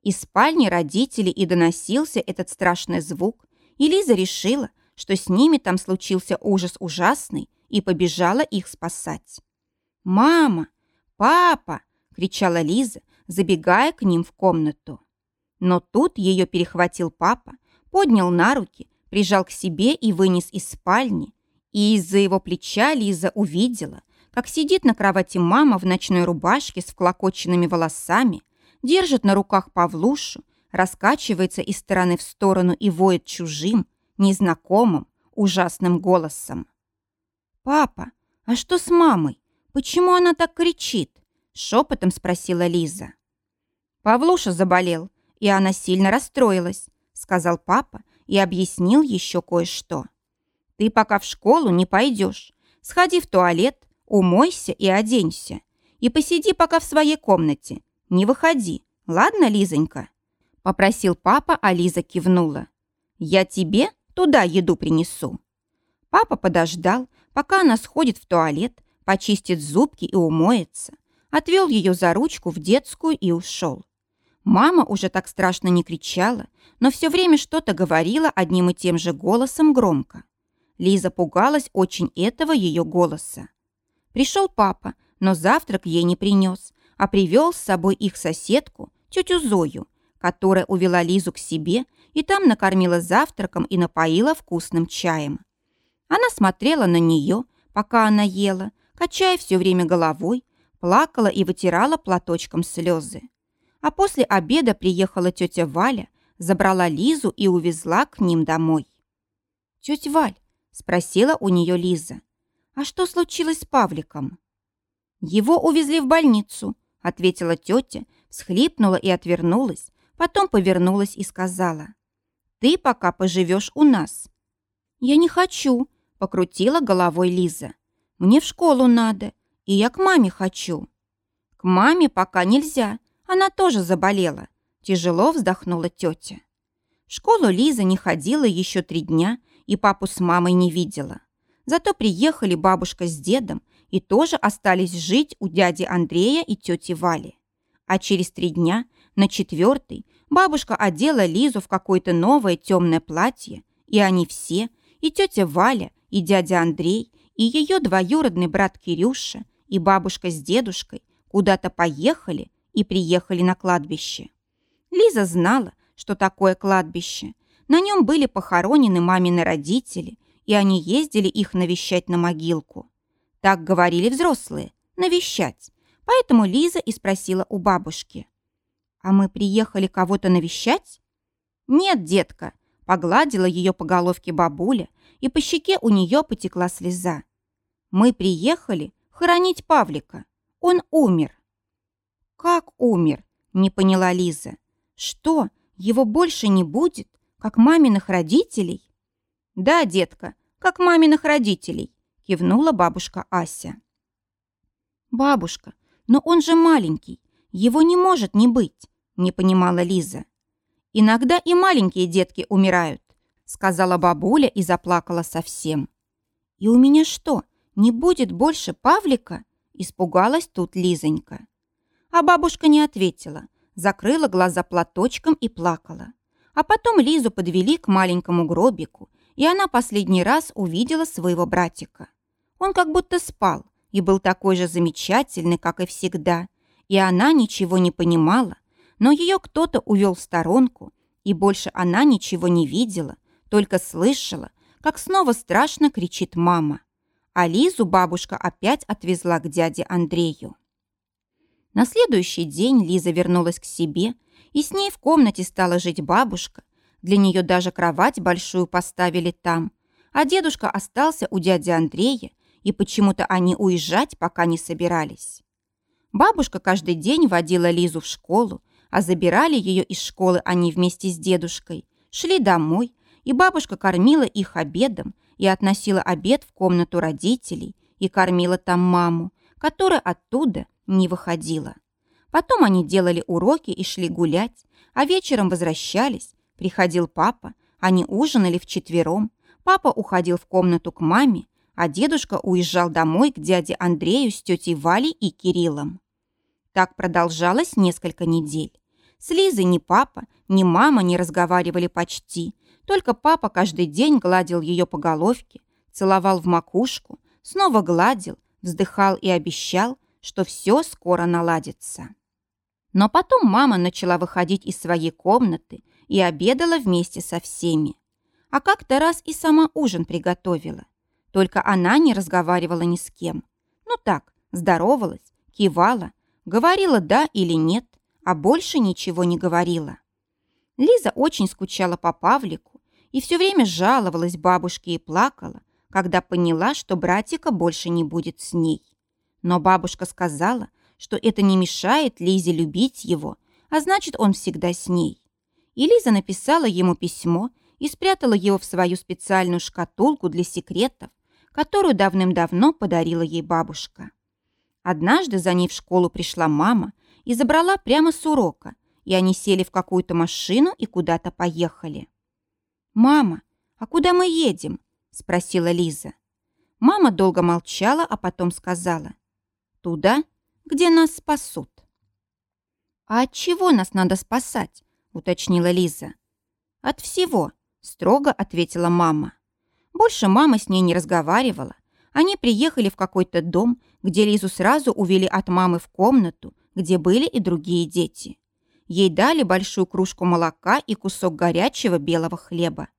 Speaker 1: Из спальни родителей и доносился этот страшный звук, и Лиза решила, что с ними там случился ужас ужасный, и побежала их спасать. «Мама! Папа!» – кричала Лиза, забегая к ним в комнату. Но тут ее перехватил папа, поднял на руки, прижал к себе и вынес из спальни. И из-за его плеча Лиза увидела, как сидит на кровати мама в ночной рубашке с вклокоченными волосами, держит на руках Павлушу, раскачивается из стороны в сторону и воет чужим, незнакомым, ужасным голосом. «Папа, а что с мамой? Почему она так кричит?» шепотом спросила Лиза. Павлуша заболел, и она сильно расстроилась», — сказал папа и объяснил еще кое-что. «Ты пока в школу не пойдешь. Сходи в туалет, умойся и оденься. И посиди пока в своей комнате. Не выходи, ладно, Лизонька?» Попросил папа, а Лиза кивнула. «Я тебе туда еду принесу». Папа подождал, пока она сходит в туалет, почистит зубки и умоется, отвел ее за ручку в детскую и ушел. Мама уже так страшно не кричала, но все время что-то говорила одним и тем же голосом громко. Лиза пугалась очень этого ее голоса. Пришел папа, но завтрак ей не принес, а привел с собой их соседку, тетю Зою, которая увела Лизу к себе и там накормила завтраком и напоила вкусным чаем. Она смотрела на нее, пока она ела, качая все время головой, плакала и вытирала платочком слезы. А после обеда приехала тетя Валя, забрала Лизу и увезла к ним домой. «Тетя Валь», — спросила у нее Лиза, «а что случилось с Павликом?» «Его увезли в больницу», — ответила тетя, всхлипнула и отвернулась, потом повернулась и сказала, «Ты пока поживешь у нас». «Я не хочу», — покрутила головой Лиза. «Мне в школу надо, и я к маме хочу». «К маме пока нельзя, она тоже заболела. Тяжело вздохнула тетя. В школу Лиза не ходила еще три дня и папу с мамой не видела. Зато приехали бабушка с дедом и тоже остались жить у дяди Андрея и тети Вали. А через три дня, на четвертый, бабушка одела Лизу в какое-то новое темное платье, и они все, и тетя Валя, и дядя Андрей, и ее двоюродный брат Кирюша, и бабушка с дедушкой куда-то поехали и приехали на кладбище. Лиза знала, что такое кладбище. На нем были похоронены мамины родители, и они ездили их навещать на могилку. Так говорили взрослые – навещать. Поэтому Лиза и спросила у бабушки. «А мы приехали кого-то навещать?» «Нет, детка», – погладила ее по головке бабуля, и по щеке у нее потекла слеза. «Мы приехали хоронить Павлика. Он умер». «Как умер?» – не поняла Лиза. «Что, его больше не будет, как маминых родителей?» «Да, детка, как маминых родителей», – кивнула бабушка Ася. «Бабушка, но он же маленький, его не может не быть», – не понимала Лиза. «Иногда и маленькие детки умирают», – сказала бабуля и заплакала совсем. «И у меня что, не будет больше Павлика?» – испугалась тут Лизонька. А бабушка не ответила, закрыла глаза платочком и плакала. А потом Лизу подвели к маленькому гробику, и она последний раз увидела своего братика. Он как будто спал и был такой же замечательный, как и всегда. И она ничего не понимала, но ее кто-то увел в сторонку, и больше она ничего не видела, только слышала, как снова страшно кричит мама. А Лизу бабушка опять отвезла к дяде Андрею. На следующий день Лиза вернулась к себе, и с ней в комнате стала жить бабушка. Для нее даже кровать большую поставили там. А дедушка остался у дяди Андрея, и почему-то они уезжать пока не собирались. Бабушка каждый день водила Лизу в школу, а забирали ее из школы они вместе с дедушкой, шли домой, и бабушка кормила их обедом и относила обед в комнату родителей и кормила там маму, которая оттуда не выходила. Потом они делали уроки и шли гулять, а вечером возвращались. Приходил папа, они ужинали вчетвером. Папа уходил в комнату к маме, а дедушка уезжал домой к дяде Андрею с тетей Валей и Кириллом. Так продолжалось несколько недель. С Лизой ни папа, ни мама не разговаривали почти. Только папа каждый день гладил ее по головке, целовал в макушку, снова гладил, вздыхал и обещал, что все скоро наладится. Но потом мама начала выходить из своей комнаты и обедала вместе со всеми. А как-то раз и сама ужин приготовила. Только она не разговаривала ни с кем. Ну так, здоровалась, кивала, говорила «да» или «нет», а больше ничего не говорила. Лиза очень скучала по Павлику и все время жаловалась бабушке и плакала, когда поняла, что братика больше не будет с ней. Но бабушка сказала, что это не мешает Лизе любить его, а значит, он всегда с ней. И Лиза написала ему письмо и спрятала его в свою специальную шкатулку для секретов, которую давным-давно подарила ей бабушка. Однажды за ней в школу пришла мама и забрала прямо с урока и они сели в какую-то машину и куда-то поехали. «Мама, а куда мы едем?» – спросила Лиза. Мама долго молчала, а потом сказала. «Туда, где нас спасут». «А от чего нас надо спасать?» – уточнила Лиза. «От всего», – строго ответила мама. Больше мама с ней не разговаривала. Они приехали в какой-то дом, где Лизу сразу увели от мамы в комнату, где были и другие дети. Ей дали большую кружку молока и кусок горячего белого хлеба.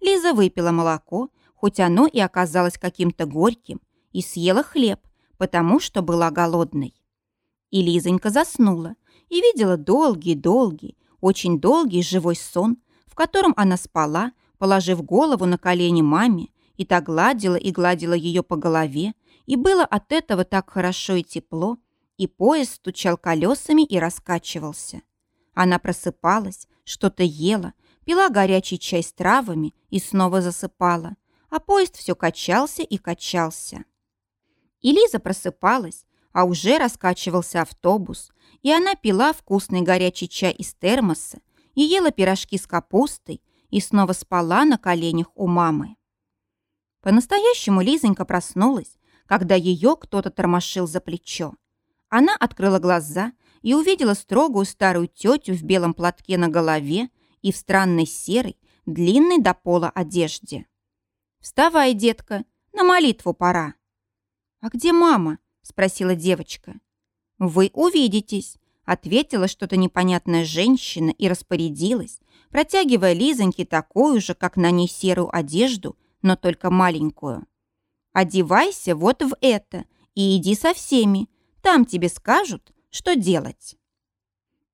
Speaker 1: Лиза выпила молоко, хоть оно и оказалось каким-то горьким, и съела хлеб, потому что была голодной. И Лизонька заснула и видела долгий-долгий, очень долгий живой сон, в котором она спала, положив голову на колени маме, и так гладила и гладила ее по голове, и было от этого так хорошо и тепло, и поезд стучал колесами и раскачивался. Она просыпалась, что-то ела, пила горячий чай с травами и снова засыпала, а поезд все качался и качался. И Лиза просыпалась, а уже раскачивался автобус, и она пила вкусный горячий чай из термоса и ела пирожки с капустой и снова спала на коленях у мамы. По-настоящему Лизонька проснулась, когда ее кто-то тормошил за плечо. Она открыла глаза и увидела строгую старую тетю в белом платке на голове и в странной серой, длинной до пола одежде. «Вставай, детка, на молитву пора». «А где мама?» – спросила девочка. «Вы увидитесь», – ответила что-то непонятная женщина и распорядилась, протягивая Лизоньке такую же, как на ней серую одежду, но только маленькую. «Одевайся вот в это и иди со всеми, там тебе скажут, что делать».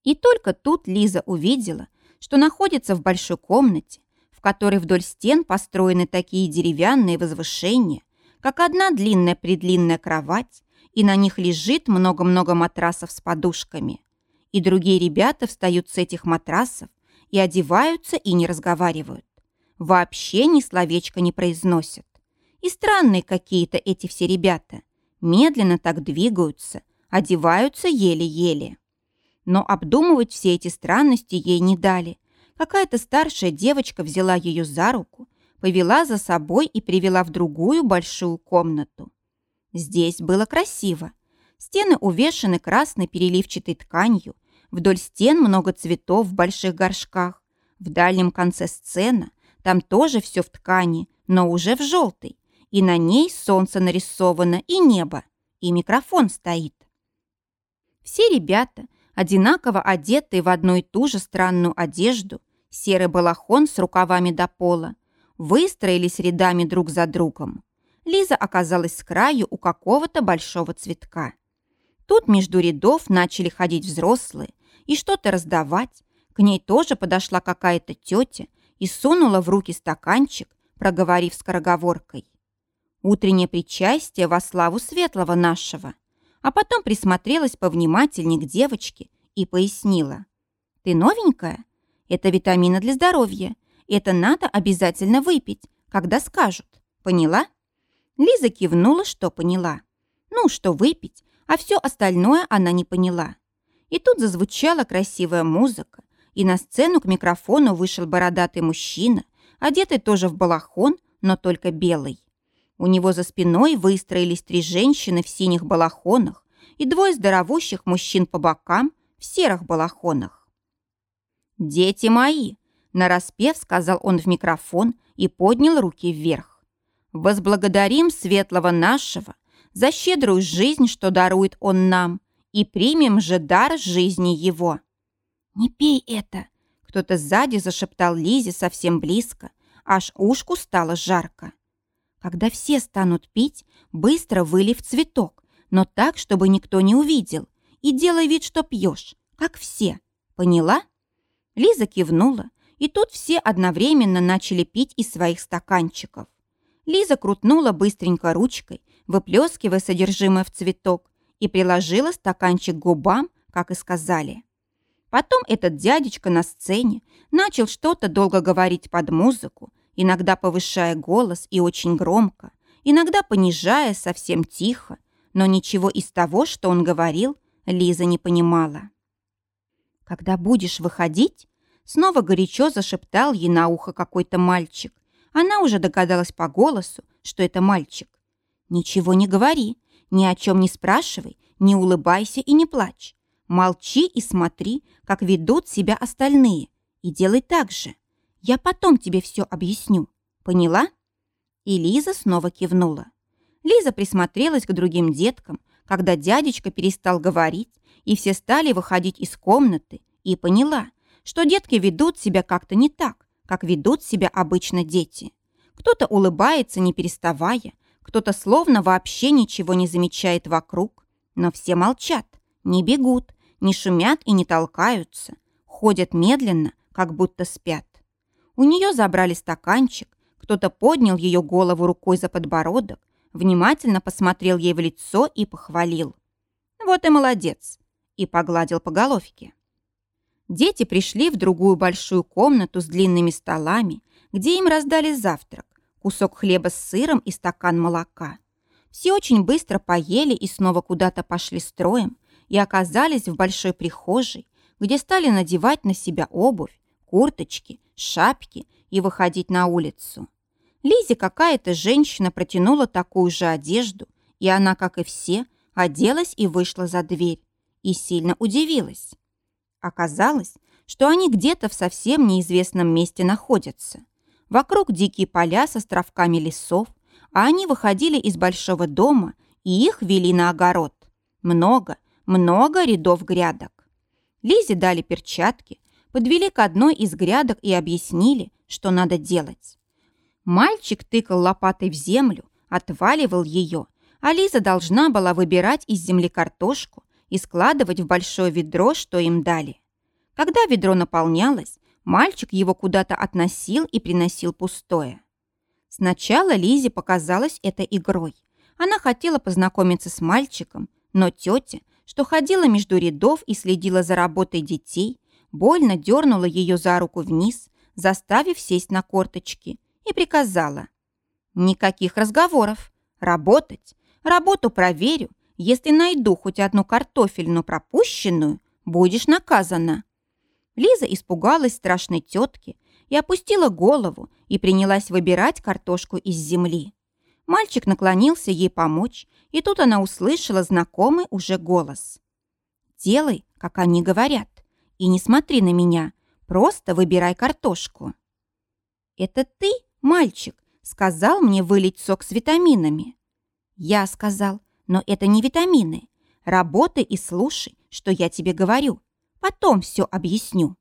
Speaker 1: И только тут Лиза увидела, что находится в большой комнате, в которой вдоль стен построены такие деревянные возвышения, как одна длинная-предлинная кровать, и на них лежит много-много матрасов с подушками. И другие ребята встают с этих матрасов и одеваются и не разговаривают. Вообще ни словечко не произносят. И странные какие-то эти все ребята. Медленно так двигаются, одеваются еле-еле. Но обдумывать все эти странности ей не дали. Какая-то старшая девочка взяла ее за руку, повела за собой и привела в другую большую комнату. Здесь было красиво. Стены увешаны красной переливчатой тканью, вдоль стен много цветов в больших горшках. В дальнем конце сцена, там тоже все в ткани, но уже в желтой, и на ней солнце нарисовано и небо, и микрофон стоит. Все ребята, одинаково одетые в одну и ту же странную одежду, серый балахон с рукавами до пола, выстроились рядами друг за другом. Лиза оказалась с краю у какого-то большого цветка. Тут между рядов начали ходить взрослые и что-то раздавать. К ней тоже подошла какая-то тетя и сунула в руки стаканчик, проговорив скороговоркой. «Утреннее причастие во славу светлого нашего», а потом присмотрелась повнимательней к девочке и пояснила. «Ты новенькая? Это витамины для здоровья. Это надо обязательно выпить, когда скажут. Поняла?» Лиза кивнула, что поняла. Ну, что выпить, а все остальное она не поняла. И тут зазвучала красивая музыка, и на сцену к микрофону вышел бородатый мужчина, одетый тоже в балахон, но только белый. У него за спиной выстроились три женщины в синих балахонах и двое здоровущих мужчин по бокам в серых балахонах. «Дети мои!» – нараспев сказал он в микрофон и поднял руки вверх. «Возблагодарим светлого нашего за щедрую жизнь, что дарует он нам, и примем же дар жизни его». «Не пей это!» – кто-то сзади зашептал Лизе совсем близко, аж ушку стало жарко. Когда все станут пить, быстро вылив цветок, но так, чтобы никто не увидел, и делай вид, что пьешь, как все. Поняла? Лиза кивнула, и тут все одновременно начали пить из своих стаканчиков. Лиза крутнула быстренько ручкой, выплескивая содержимое в цветок, и приложила стаканчик к губам, как и сказали. Потом этот дядечка на сцене начал что-то долго говорить под музыку, иногда повышая голос и очень громко, иногда понижая совсем тихо, но ничего из того, что он говорил, Лиза не понимала. «Когда будешь выходить?» Снова горячо зашептал ей на ухо какой-то мальчик. Она уже догадалась по голосу, что это мальчик. «Ничего не говори, ни о чем не спрашивай, не улыбайся и не плачь. Молчи и смотри, как ведут себя остальные, и делай так же. Я потом тебе все объясню. Поняла?» И Лиза снова кивнула. Лиза присмотрелась к другим деткам, когда дядечка перестал говорить, и все стали выходить из комнаты, и поняла, что детки ведут себя как-то не так, как ведут себя обычно дети. Кто-то улыбается, не переставая, кто-то словно вообще ничего не замечает вокруг, но все молчат, не бегут, не шумят и не толкаются, ходят медленно, как будто спят. У нее забрали стаканчик, кто-то поднял ее голову рукой за подбородок, внимательно посмотрел ей в лицо и похвалил. «Вот и молодец!» и погладил по головке. Дети пришли в другую большую комнату с длинными столами, где им раздали завтрак, кусок хлеба с сыром и стакан молока. Все очень быстро поели и снова куда-то пошли строем и оказались в большой прихожей, где стали надевать на себя обувь, курточки, шапки и выходить на улицу. Лизе какая-то женщина протянула такую же одежду, и она, как и все, оделась и вышла за дверь. И сильно удивилась. Оказалось, что они где-то в совсем неизвестном месте находятся. Вокруг дикие поля с островками лесов, а они выходили из большого дома и их вели на огород. Много, много рядов грядок. Лизе дали перчатки, подвели к одной из грядок и объяснили, что надо делать. Мальчик тыкал лопатой в землю, отваливал ее, а Лиза должна была выбирать из земли картошку и складывать в большое ведро, что им дали. Когда ведро наполнялось, мальчик его куда-то относил и приносил пустое. Сначала Лизе показалось это игрой. Она хотела познакомиться с мальчиком, но тетя, что ходила между рядов и следила за работой детей, больно дернула ее за руку вниз, заставив сесть на корточки, и приказала. «Никаких разговоров. Работать. Работу проверю. Если найду хоть одну картофельную пропущенную, будешь наказана». Лиза испугалась страшной тетки и опустила голову и принялась выбирать картошку из земли. Мальчик наклонился ей помочь, и тут она услышала знакомый уже голос. «Делай, как они говорят, и не смотри на меня, просто выбирай картошку». «Это ты, мальчик, сказал мне вылить сок с витаминами?» «Я сказал, но это не витамины. Работай и слушай, что я тебе говорю. Потом все объясню».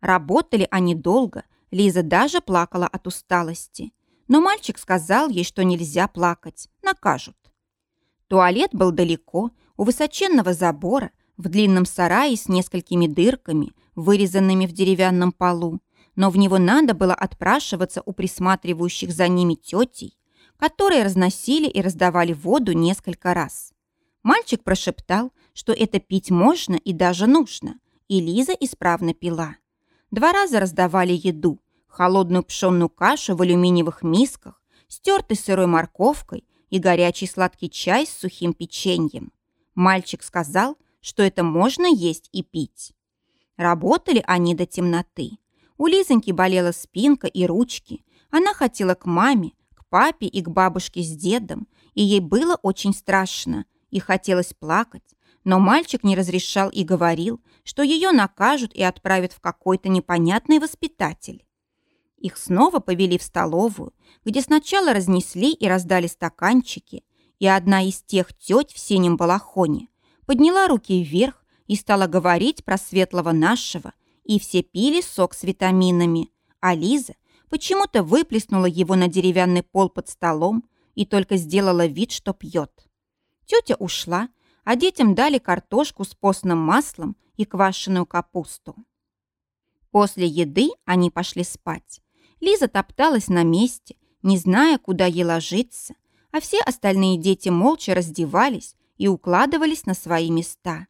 Speaker 1: Работали они долго, Лиза даже плакала от усталости. Но мальчик сказал ей, что нельзя плакать, накажут. Туалет был далеко, у высоченного забора, в длинном сарае с несколькими дырками, вырезанными в деревянном полу, но в него надо было отпрашиваться у присматривающих за ними тетей, которые разносили и раздавали воду несколько раз. Мальчик прошептал, что это пить можно и даже нужно, и Лиза исправно пила. Два раза раздавали еду, холодную пшенную кашу в алюминиевых мисках, стертой сырой морковкой и горячий сладкий чай с сухим печеньем. Мальчик сказал, что это можно есть и пить. Работали они до темноты. У Лизоньки болела спинка и ручки. Она хотела к маме, папе и к бабушке с дедом, и ей было очень страшно, и хотелось плакать, но мальчик не разрешал и говорил, что ее накажут и отправят в какой-то непонятный воспитатель. Их снова повели в столовую, где сначала разнесли и раздали стаканчики, и одна из тех теть в синем балахоне подняла руки вверх и стала говорить про светлого нашего, и все пили сок с витаминами, а Лиза почему-то выплеснула его на деревянный пол под столом и только сделала вид, что пьет. Тетя ушла, а детям дали картошку с постным маслом и квашеную капусту. После еды они пошли спать. Лиза топталась на месте, не зная, куда ей ложиться, а все остальные дети молча раздевались и укладывались на свои места.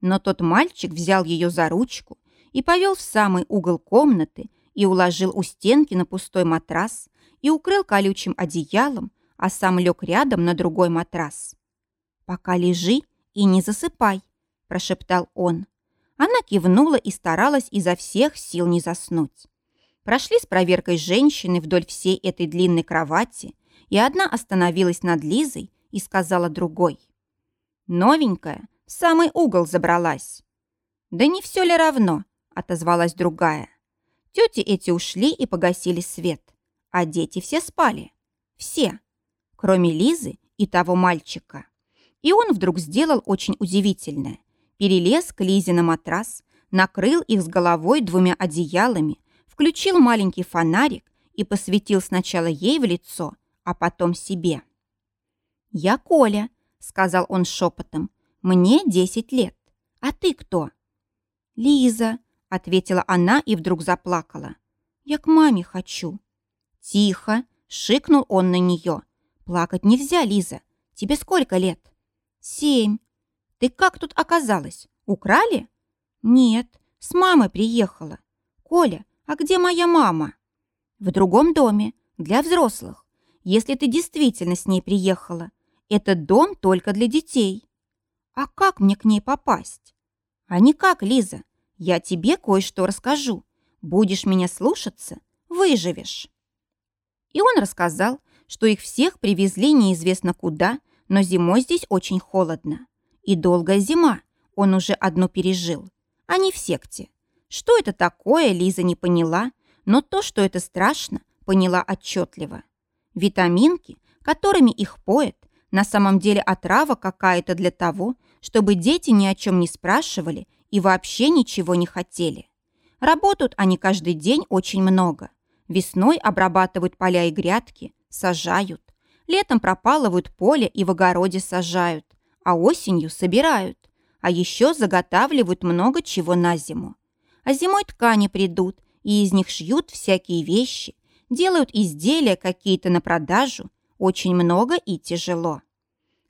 Speaker 1: Но тот мальчик взял ее за ручку и повел в самый угол комнаты, и уложил у стенки на пустой матрас и укрыл колючим одеялом, а сам лег рядом на другой матрас. «Пока лежи и не засыпай», – прошептал он. Она кивнула и старалась изо всех сил не заснуть. Прошли с проверкой женщины вдоль всей этой длинной кровати, и одна остановилась над Лизой и сказала другой. «Новенькая, в самый угол забралась». «Да не все ли равно?» – отозвалась другая. Тети эти ушли и погасили свет, а дети все спали. Все, кроме Лизы и того мальчика. И он вдруг сделал очень удивительное. Перелез к Лизе на матрас, накрыл их с головой двумя одеялами, включил маленький фонарик и посветил сначала ей в лицо, а потом себе. «Я Коля», — сказал он шепотом, — «мне десять лет. А ты кто?» «Лиза», — ответила она и вдруг заплакала. «Я к маме хочу». «Тихо», — шикнул он на нее. «Плакать нельзя, Лиза. Тебе сколько лет?» «Семь». «Ты как тут оказалась? Украли?» «Нет, с мамой приехала. Коля, а где моя мама?» «В другом доме, для взрослых. Если ты действительно с ней приехала, этот дом только для детей». «А как мне к ней попасть?» «А никак, Лиза. Я тебе кое-что расскажу. Будешь меня слушаться, выживешь». И он рассказал, что их всех привезли неизвестно куда, но зимой здесь очень холодно. И долгая зима, он уже одну пережил. Они в секте. Что это такое, Лиза не поняла, но то, что это страшно, поняла отчетливо. Витаминки, которыми их поет, на самом деле отрава какая-то для того, чтобы дети ни о чем не спрашивали и вообще ничего не хотели. Работают они каждый день очень много. Весной обрабатывают поля и грядки, сажают. Летом пропалывают поле и в огороде сажают, а осенью собирают. А еще заготавливают много чего на зиму. А зимой ткани придут, и из них шьют всякие вещи, делают изделия какие-то на продажу, очень много и тяжело.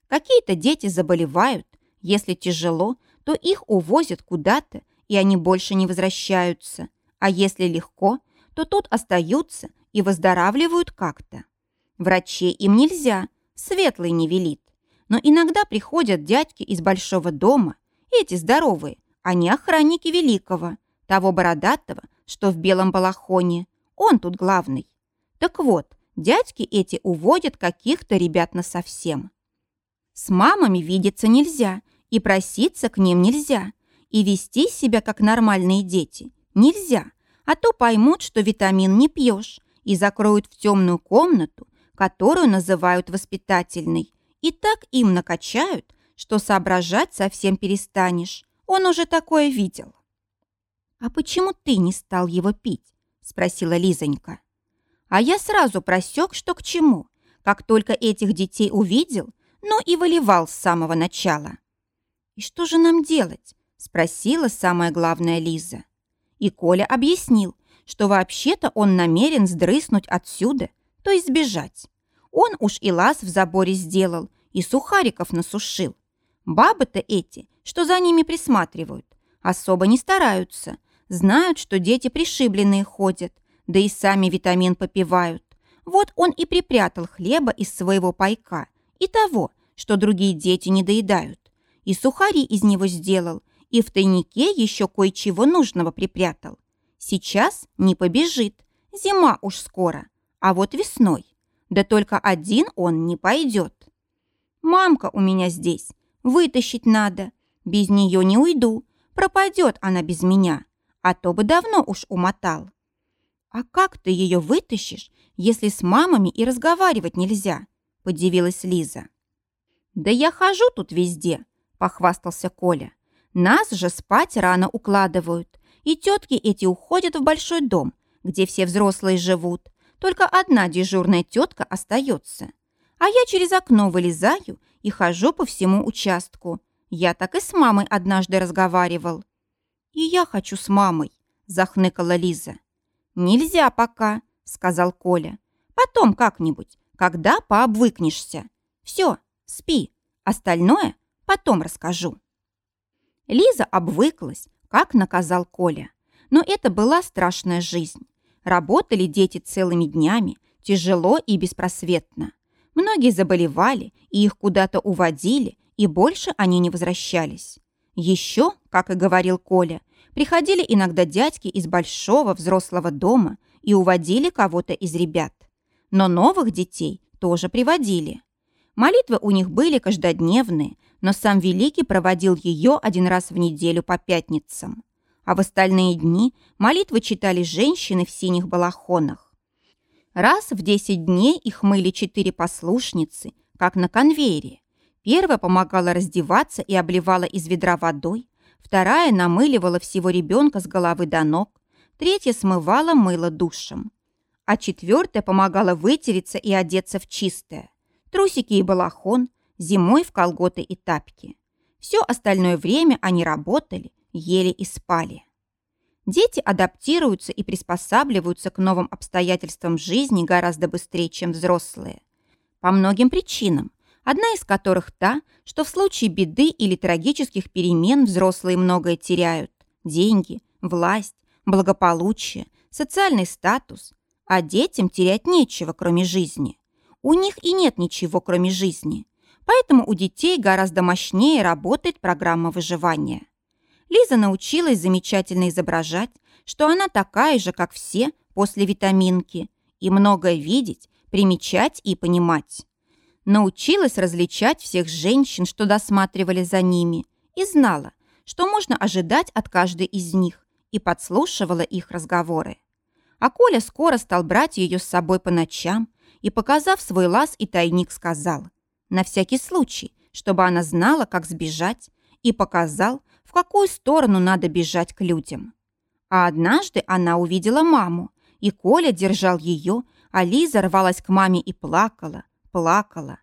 Speaker 1: Какие-то дети заболевают, если тяжело, то их увозят куда-то, и они больше не возвращаются, а если легко, то тут остаются и выздоравливают как-то. Врачей им нельзя, светлый не велит. Но иногда приходят дядьки из большого дома, эти здоровые, они охранники великого, того бородатого, что в белом балахоне. Он тут главный. Так вот, дядьки эти уводят каких-то ребят насовсем. С мамами видеться нельзя, и проситься к ним нельзя, и вести себя как нормальные дети нельзя, а то поймут, что витамин не пьешь, и закроют в темную комнату, которую называют воспитательной, и так им накачают, что соображать совсем перестанешь. Он уже такое видел. «А почему ты не стал его пить?» – спросила Лизонька. А я сразу просек, что к чему. Как только этих детей увидел, но и выливал с самого начала. «И что же нам делать?» – спросила самая главная Лиза. И Коля объяснил, что вообще-то он намерен сдрыснуть отсюда, то есть сбежать. Он уж и лаз в заборе сделал, и сухариков насушил. Бабы-то эти, что за ними присматривают, особо не стараются, знают, что дети пришибленные ходят, да и сами витамин попивают. Вот он и припрятал хлеба из своего пайка и того, что другие дети не доедают. И сухари из него сделал, и в тайнике еще кое-чего нужного припрятал. Сейчас не побежит, зима уж скоро, а вот весной. Да только один он не пойдет. Мамка у меня здесь, вытащить надо. Без нее не уйду, пропадет она без меня, а то бы давно уж умотал. А как ты ее вытащишь, если с мамами и разговаривать нельзя? Подивилась Лиза. Да я хожу тут везде, похвастался Коля. Нас же спать рано укладывают, и тетки эти уходят в большой дом, где все взрослые живут. Только одна дежурная тетка остается. А я через окно вылезаю и хожу по всему участку. Я так и с мамой однажды разговаривал. «И я хочу с мамой», – захныкала Лиза. «Нельзя пока», – сказал Коля. «Потом как-нибудь, когда пообвыкнешься. Все, спи. Остальное потом расскажу». Лиза обвыклась, как наказал Коля. Но это была страшная жизнь. Работали дети целыми днями, тяжело и беспросветно. Многие заболевали, и их куда-то уводили, и больше они не возвращались. Еще, как и говорил Коля, приходили иногда дядьки из большого взрослого дома и уводили кого-то из ребят. Но новых детей тоже приводили. Молитвы у них были каждодневные, но сам Великий проводил ее один раз в неделю по пятницам. А в остальные дни молитвы читали женщины в синих балахонах. Раз в десять дней их мыли четыре послушницы, как на конвейере. Первая помогала раздеваться и обливала из ведра водой, вторая намыливала всего ребенка с головы до ног, третья смывала мыло душем, а четвертая помогала вытереться и одеться в чистое трусики и балахон, зимой в колготы и тапки. Все остальное время они работали, ели и спали. Дети адаптируются и приспосабливаются к новым обстоятельствам жизни гораздо быстрее, чем взрослые. По многим причинам, одна из которых та, что в случае беды или трагических перемен взрослые многое теряют – деньги, власть, благополучие, социальный статус, а детям терять нечего, кроме жизни. У них и нет ничего, кроме жизни. Поэтому у детей гораздо мощнее работает программа выживания. Лиза научилась замечательно изображать, что она такая же, как все, после витаминки, и многое видеть, примечать и понимать. Научилась различать всех женщин, что досматривали за ними, и знала, что можно ожидать от каждой из них, и подслушивала их разговоры. А Коля скоро стал брать ее с собой по ночам, и, показав свой лаз и тайник, сказал, на всякий случай, чтобы она знала, как сбежать, и показал, в какую сторону надо бежать к людям. А однажды она увидела маму, и Коля держал ее, а Лиза рвалась к маме и плакала, плакала.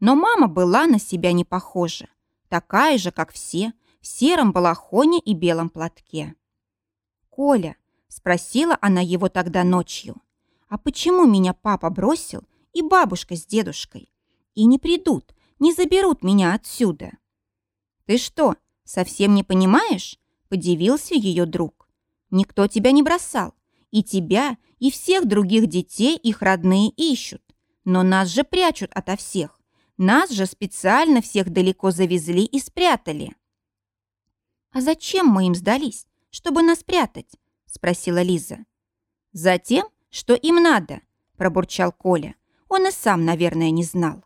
Speaker 1: Но мама была на себя не похожа, такая же, как все, в сером балахоне и белом платке. «Коля», — спросила она его тогда ночью, а почему меня папа бросил и бабушка с дедушкой? И не придут, не заберут меня отсюда. Ты что, совсем не понимаешь? Подивился ее друг. Никто тебя не бросал. И тебя, и всех других детей их родные ищут. Но нас же прячут ото всех. Нас же специально всех далеко завезли и спрятали. «А зачем мы им сдались? Чтобы нас прятать?» – спросила Лиза. «Затем, «Что им надо?» – пробурчал Коля. Он и сам, наверное, не знал.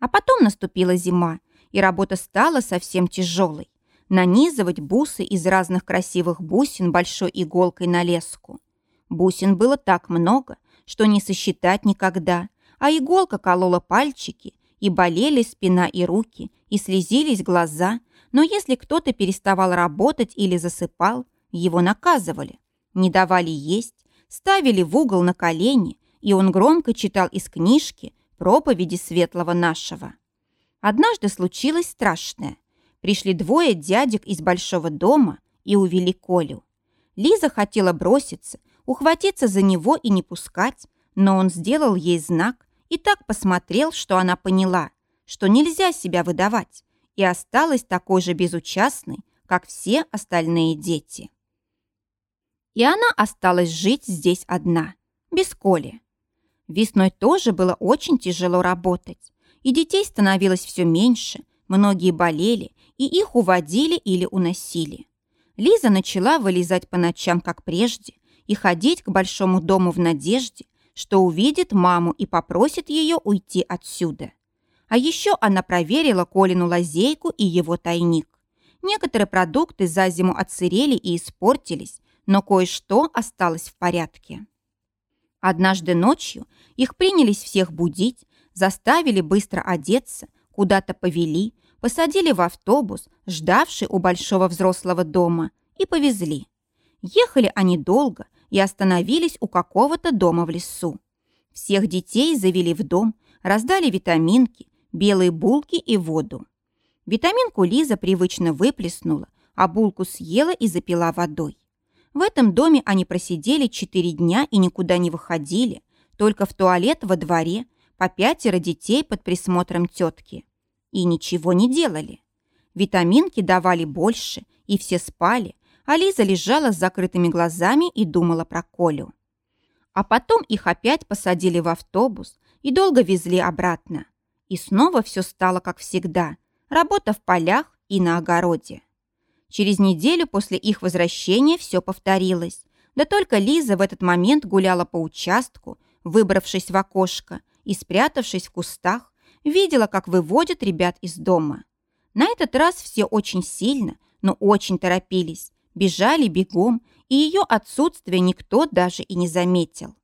Speaker 1: А потом наступила зима, и работа стала совсем тяжелой. Нанизывать бусы из разных красивых бусин большой иголкой на леску. Бусин было так много, что не сосчитать никогда, а иголка колола пальчики, и болели спина и руки, и слезились глаза, но если кто-то переставал работать или засыпал, его наказывали, не давали есть, ставили в угол на колени, и он громко читал из книжки проповеди светлого нашего. Однажды случилось страшное. Пришли двое дядек из большого дома и увели Колю. Лиза хотела броситься, ухватиться за него и не пускать, но он сделал ей знак и так посмотрел, что она поняла, что нельзя себя выдавать, и осталась такой же безучастной, как все остальные дети. И она осталась жить здесь одна, без Коли. Весной тоже было очень тяжело работать, и детей становилось все меньше, многие болели, и их уводили или уносили. Лиза начала вылезать по ночам, как прежде, и ходить к большому дому в надежде, что увидит маму и попросит ее уйти отсюда. А еще она проверила Колину лазейку и его тайник. Некоторые продукты за зиму отсырели и испортились, но кое-что осталось в порядке. Однажды ночью их принялись всех будить, заставили быстро одеться, куда-то повели, посадили в автобус, ждавший у большого взрослого дома, и повезли. Ехали они долго и остановились у какого-то дома в лесу. Всех детей завели в дом, раздали витаминки, белые булки и воду. Витаминку Лиза привычно выплеснула, а булку съела и запила водой. В этом доме они просидели четыре дня и никуда не выходили, только в туалет во дворе, по пятеро детей под присмотром тетки. И ничего не делали. Витаминки давали больше, и все спали, а Лиза лежала с закрытыми глазами и думала про Колю. А потом их опять посадили в автобус и долго везли обратно. И снова все стало как всегда. Работа в полях и на огороде. Через неделю после их возвращения все повторилось. Да только Лиза в этот момент гуляла по участку, выбравшись в окошко и спрятавшись в кустах, видела, как выводят ребят из дома. На этот раз все очень сильно, но очень торопились, бежали бегом, и ее отсутствие никто даже и не заметил.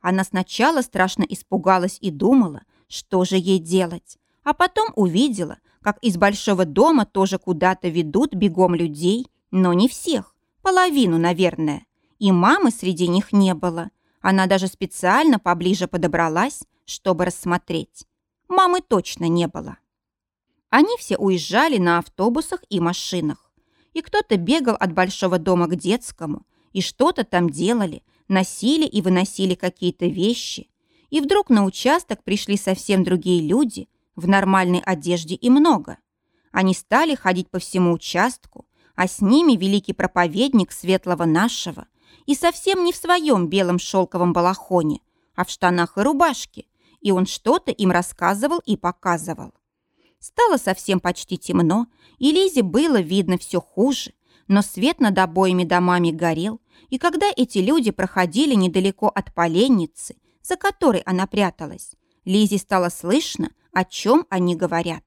Speaker 1: Она сначала страшно испугалась и думала, что же ей делать, а потом увидела, как из большого дома тоже куда-то ведут бегом людей, но не всех, половину, наверное. И мамы среди них не было. Она даже специально поближе подобралась, чтобы рассмотреть. Мамы точно не было. Они все уезжали на автобусах и машинах. И кто-то бегал от большого дома к детскому, и что-то там делали, носили и выносили какие-то вещи. И вдруг на участок пришли совсем другие люди, в нормальной одежде и много. Они стали ходить по всему участку, а с ними великий проповедник светлого нашего, и совсем не в своем белом шелковом балахоне, а в штанах и рубашке, и он что-то им рассказывал и показывал. Стало совсем почти темно, и Лизе было видно все хуже, но свет над обоими домами горел, и когда эти люди проходили недалеко от поленницы, за которой она пряталась, Лизе стало слышно, о чем они говорят.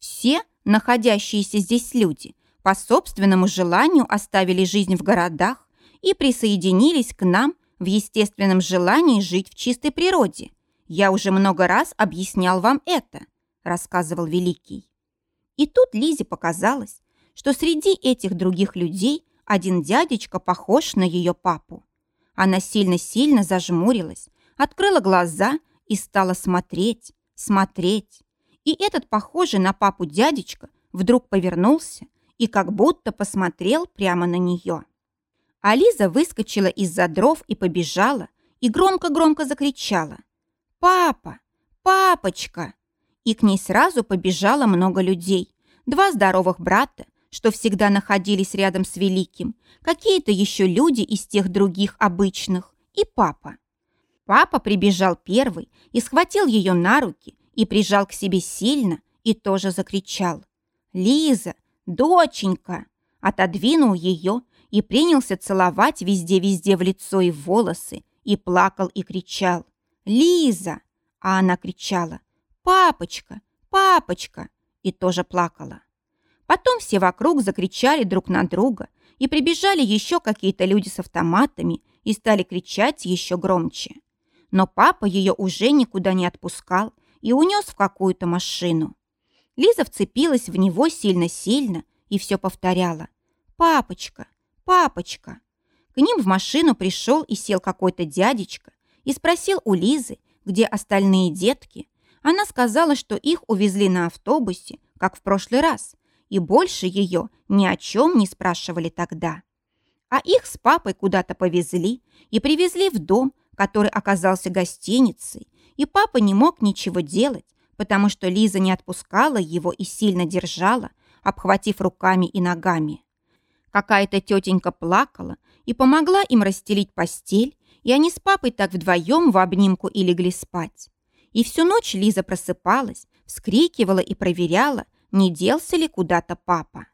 Speaker 1: Все находящиеся здесь люди по собственному желанию оставили жизнь в городах и присоединились к нам в естественном желании жить в чистой природе. Я уже много раз объяснял вам это, рассказывал Великий. И тут Лизе показалось, что среди этих других людей один дядечка похож на ее папу. Она сильно-сильно зажмурилась, открыла глаза и стала смотреть, смотреть. И этот похожий на папу дядечка вдруг повернулся и как будто посмотрел прямо на нее. А Лиза выскочила из-за дров и побежала, и громко-громко закричала. «Папа! Папочка!» И к ней сразу побежало много людей. Два здоровых брата, что всегда находились рядом с Великим, какие-то еще люди из тех других обычных, и папа. Папа прибежал первый и схватил ее на руки и прижал к себе сильно и тоже закричал. «Лиза, доченька!» Отодвинул ее и принялся целовать везде-везде в лицо и в волосы, и плакал и кричал «Лиза!» А она кричала «Папочка! Папочка!» и тоже плакала. Потом все вокруг закричали друг на друга, и прибежали еще какие-то люди с автоматами и стали кричать еще громче. Но папа ее уже никуда не отпускал и унес в какую-то машину. Лиза вцепилась в него сильно-сильно и все повторяла «Папочка! «Папочка!» К ним в машину пришел и сел какой-то дядечка и спросил у Лизы, где остальные детки. Она сказала, что их увезли на автобусе, как в прошлый раз, и больше ее ни о чем не спрашивали тогда. А их с папой куда-то повезли и привезли в дом, который оказался гостиницей, и папа не мог ничего делать, потому что Лиза не отпускала его и сильно держала, обхватив руками и ногами. Какая-то тетенька плакала и помогла им расстелить постель, и они с папой так вдвоем в обнимку и легли спать. И всю ночь Лиза просыпалась, вскрикивала и проверяла, не делся ли куда-то папа.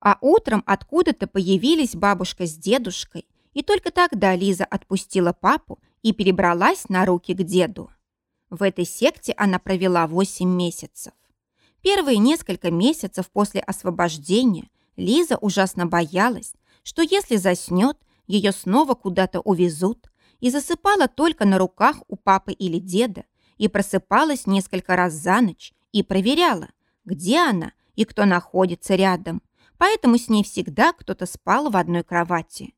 Speaker 1: А утром откуда-то появились бабушка с дедушкой, и только тогда Лиза отпустила папу и перебралась на руки к деду. В этой секте она провела 8 месяцев. Первые несколько месяцев после освобождения Лиза ужасно боялась, что если заснет, ее снова куда-то увезут, и засыпала только на руках у папы или деда, и просыпалась несколько раз за ночь и проверяла, где она и кто находится рядом, поэтому с ней всегда кто-то спал в одной кровати.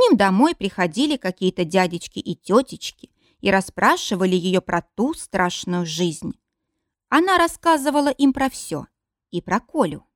Speaker 1: Ним домой приходили какие-то дядечки и тетечки и расспрашивали ее про ту страшную жизнь. Она рассказывала им про все, и про Колю.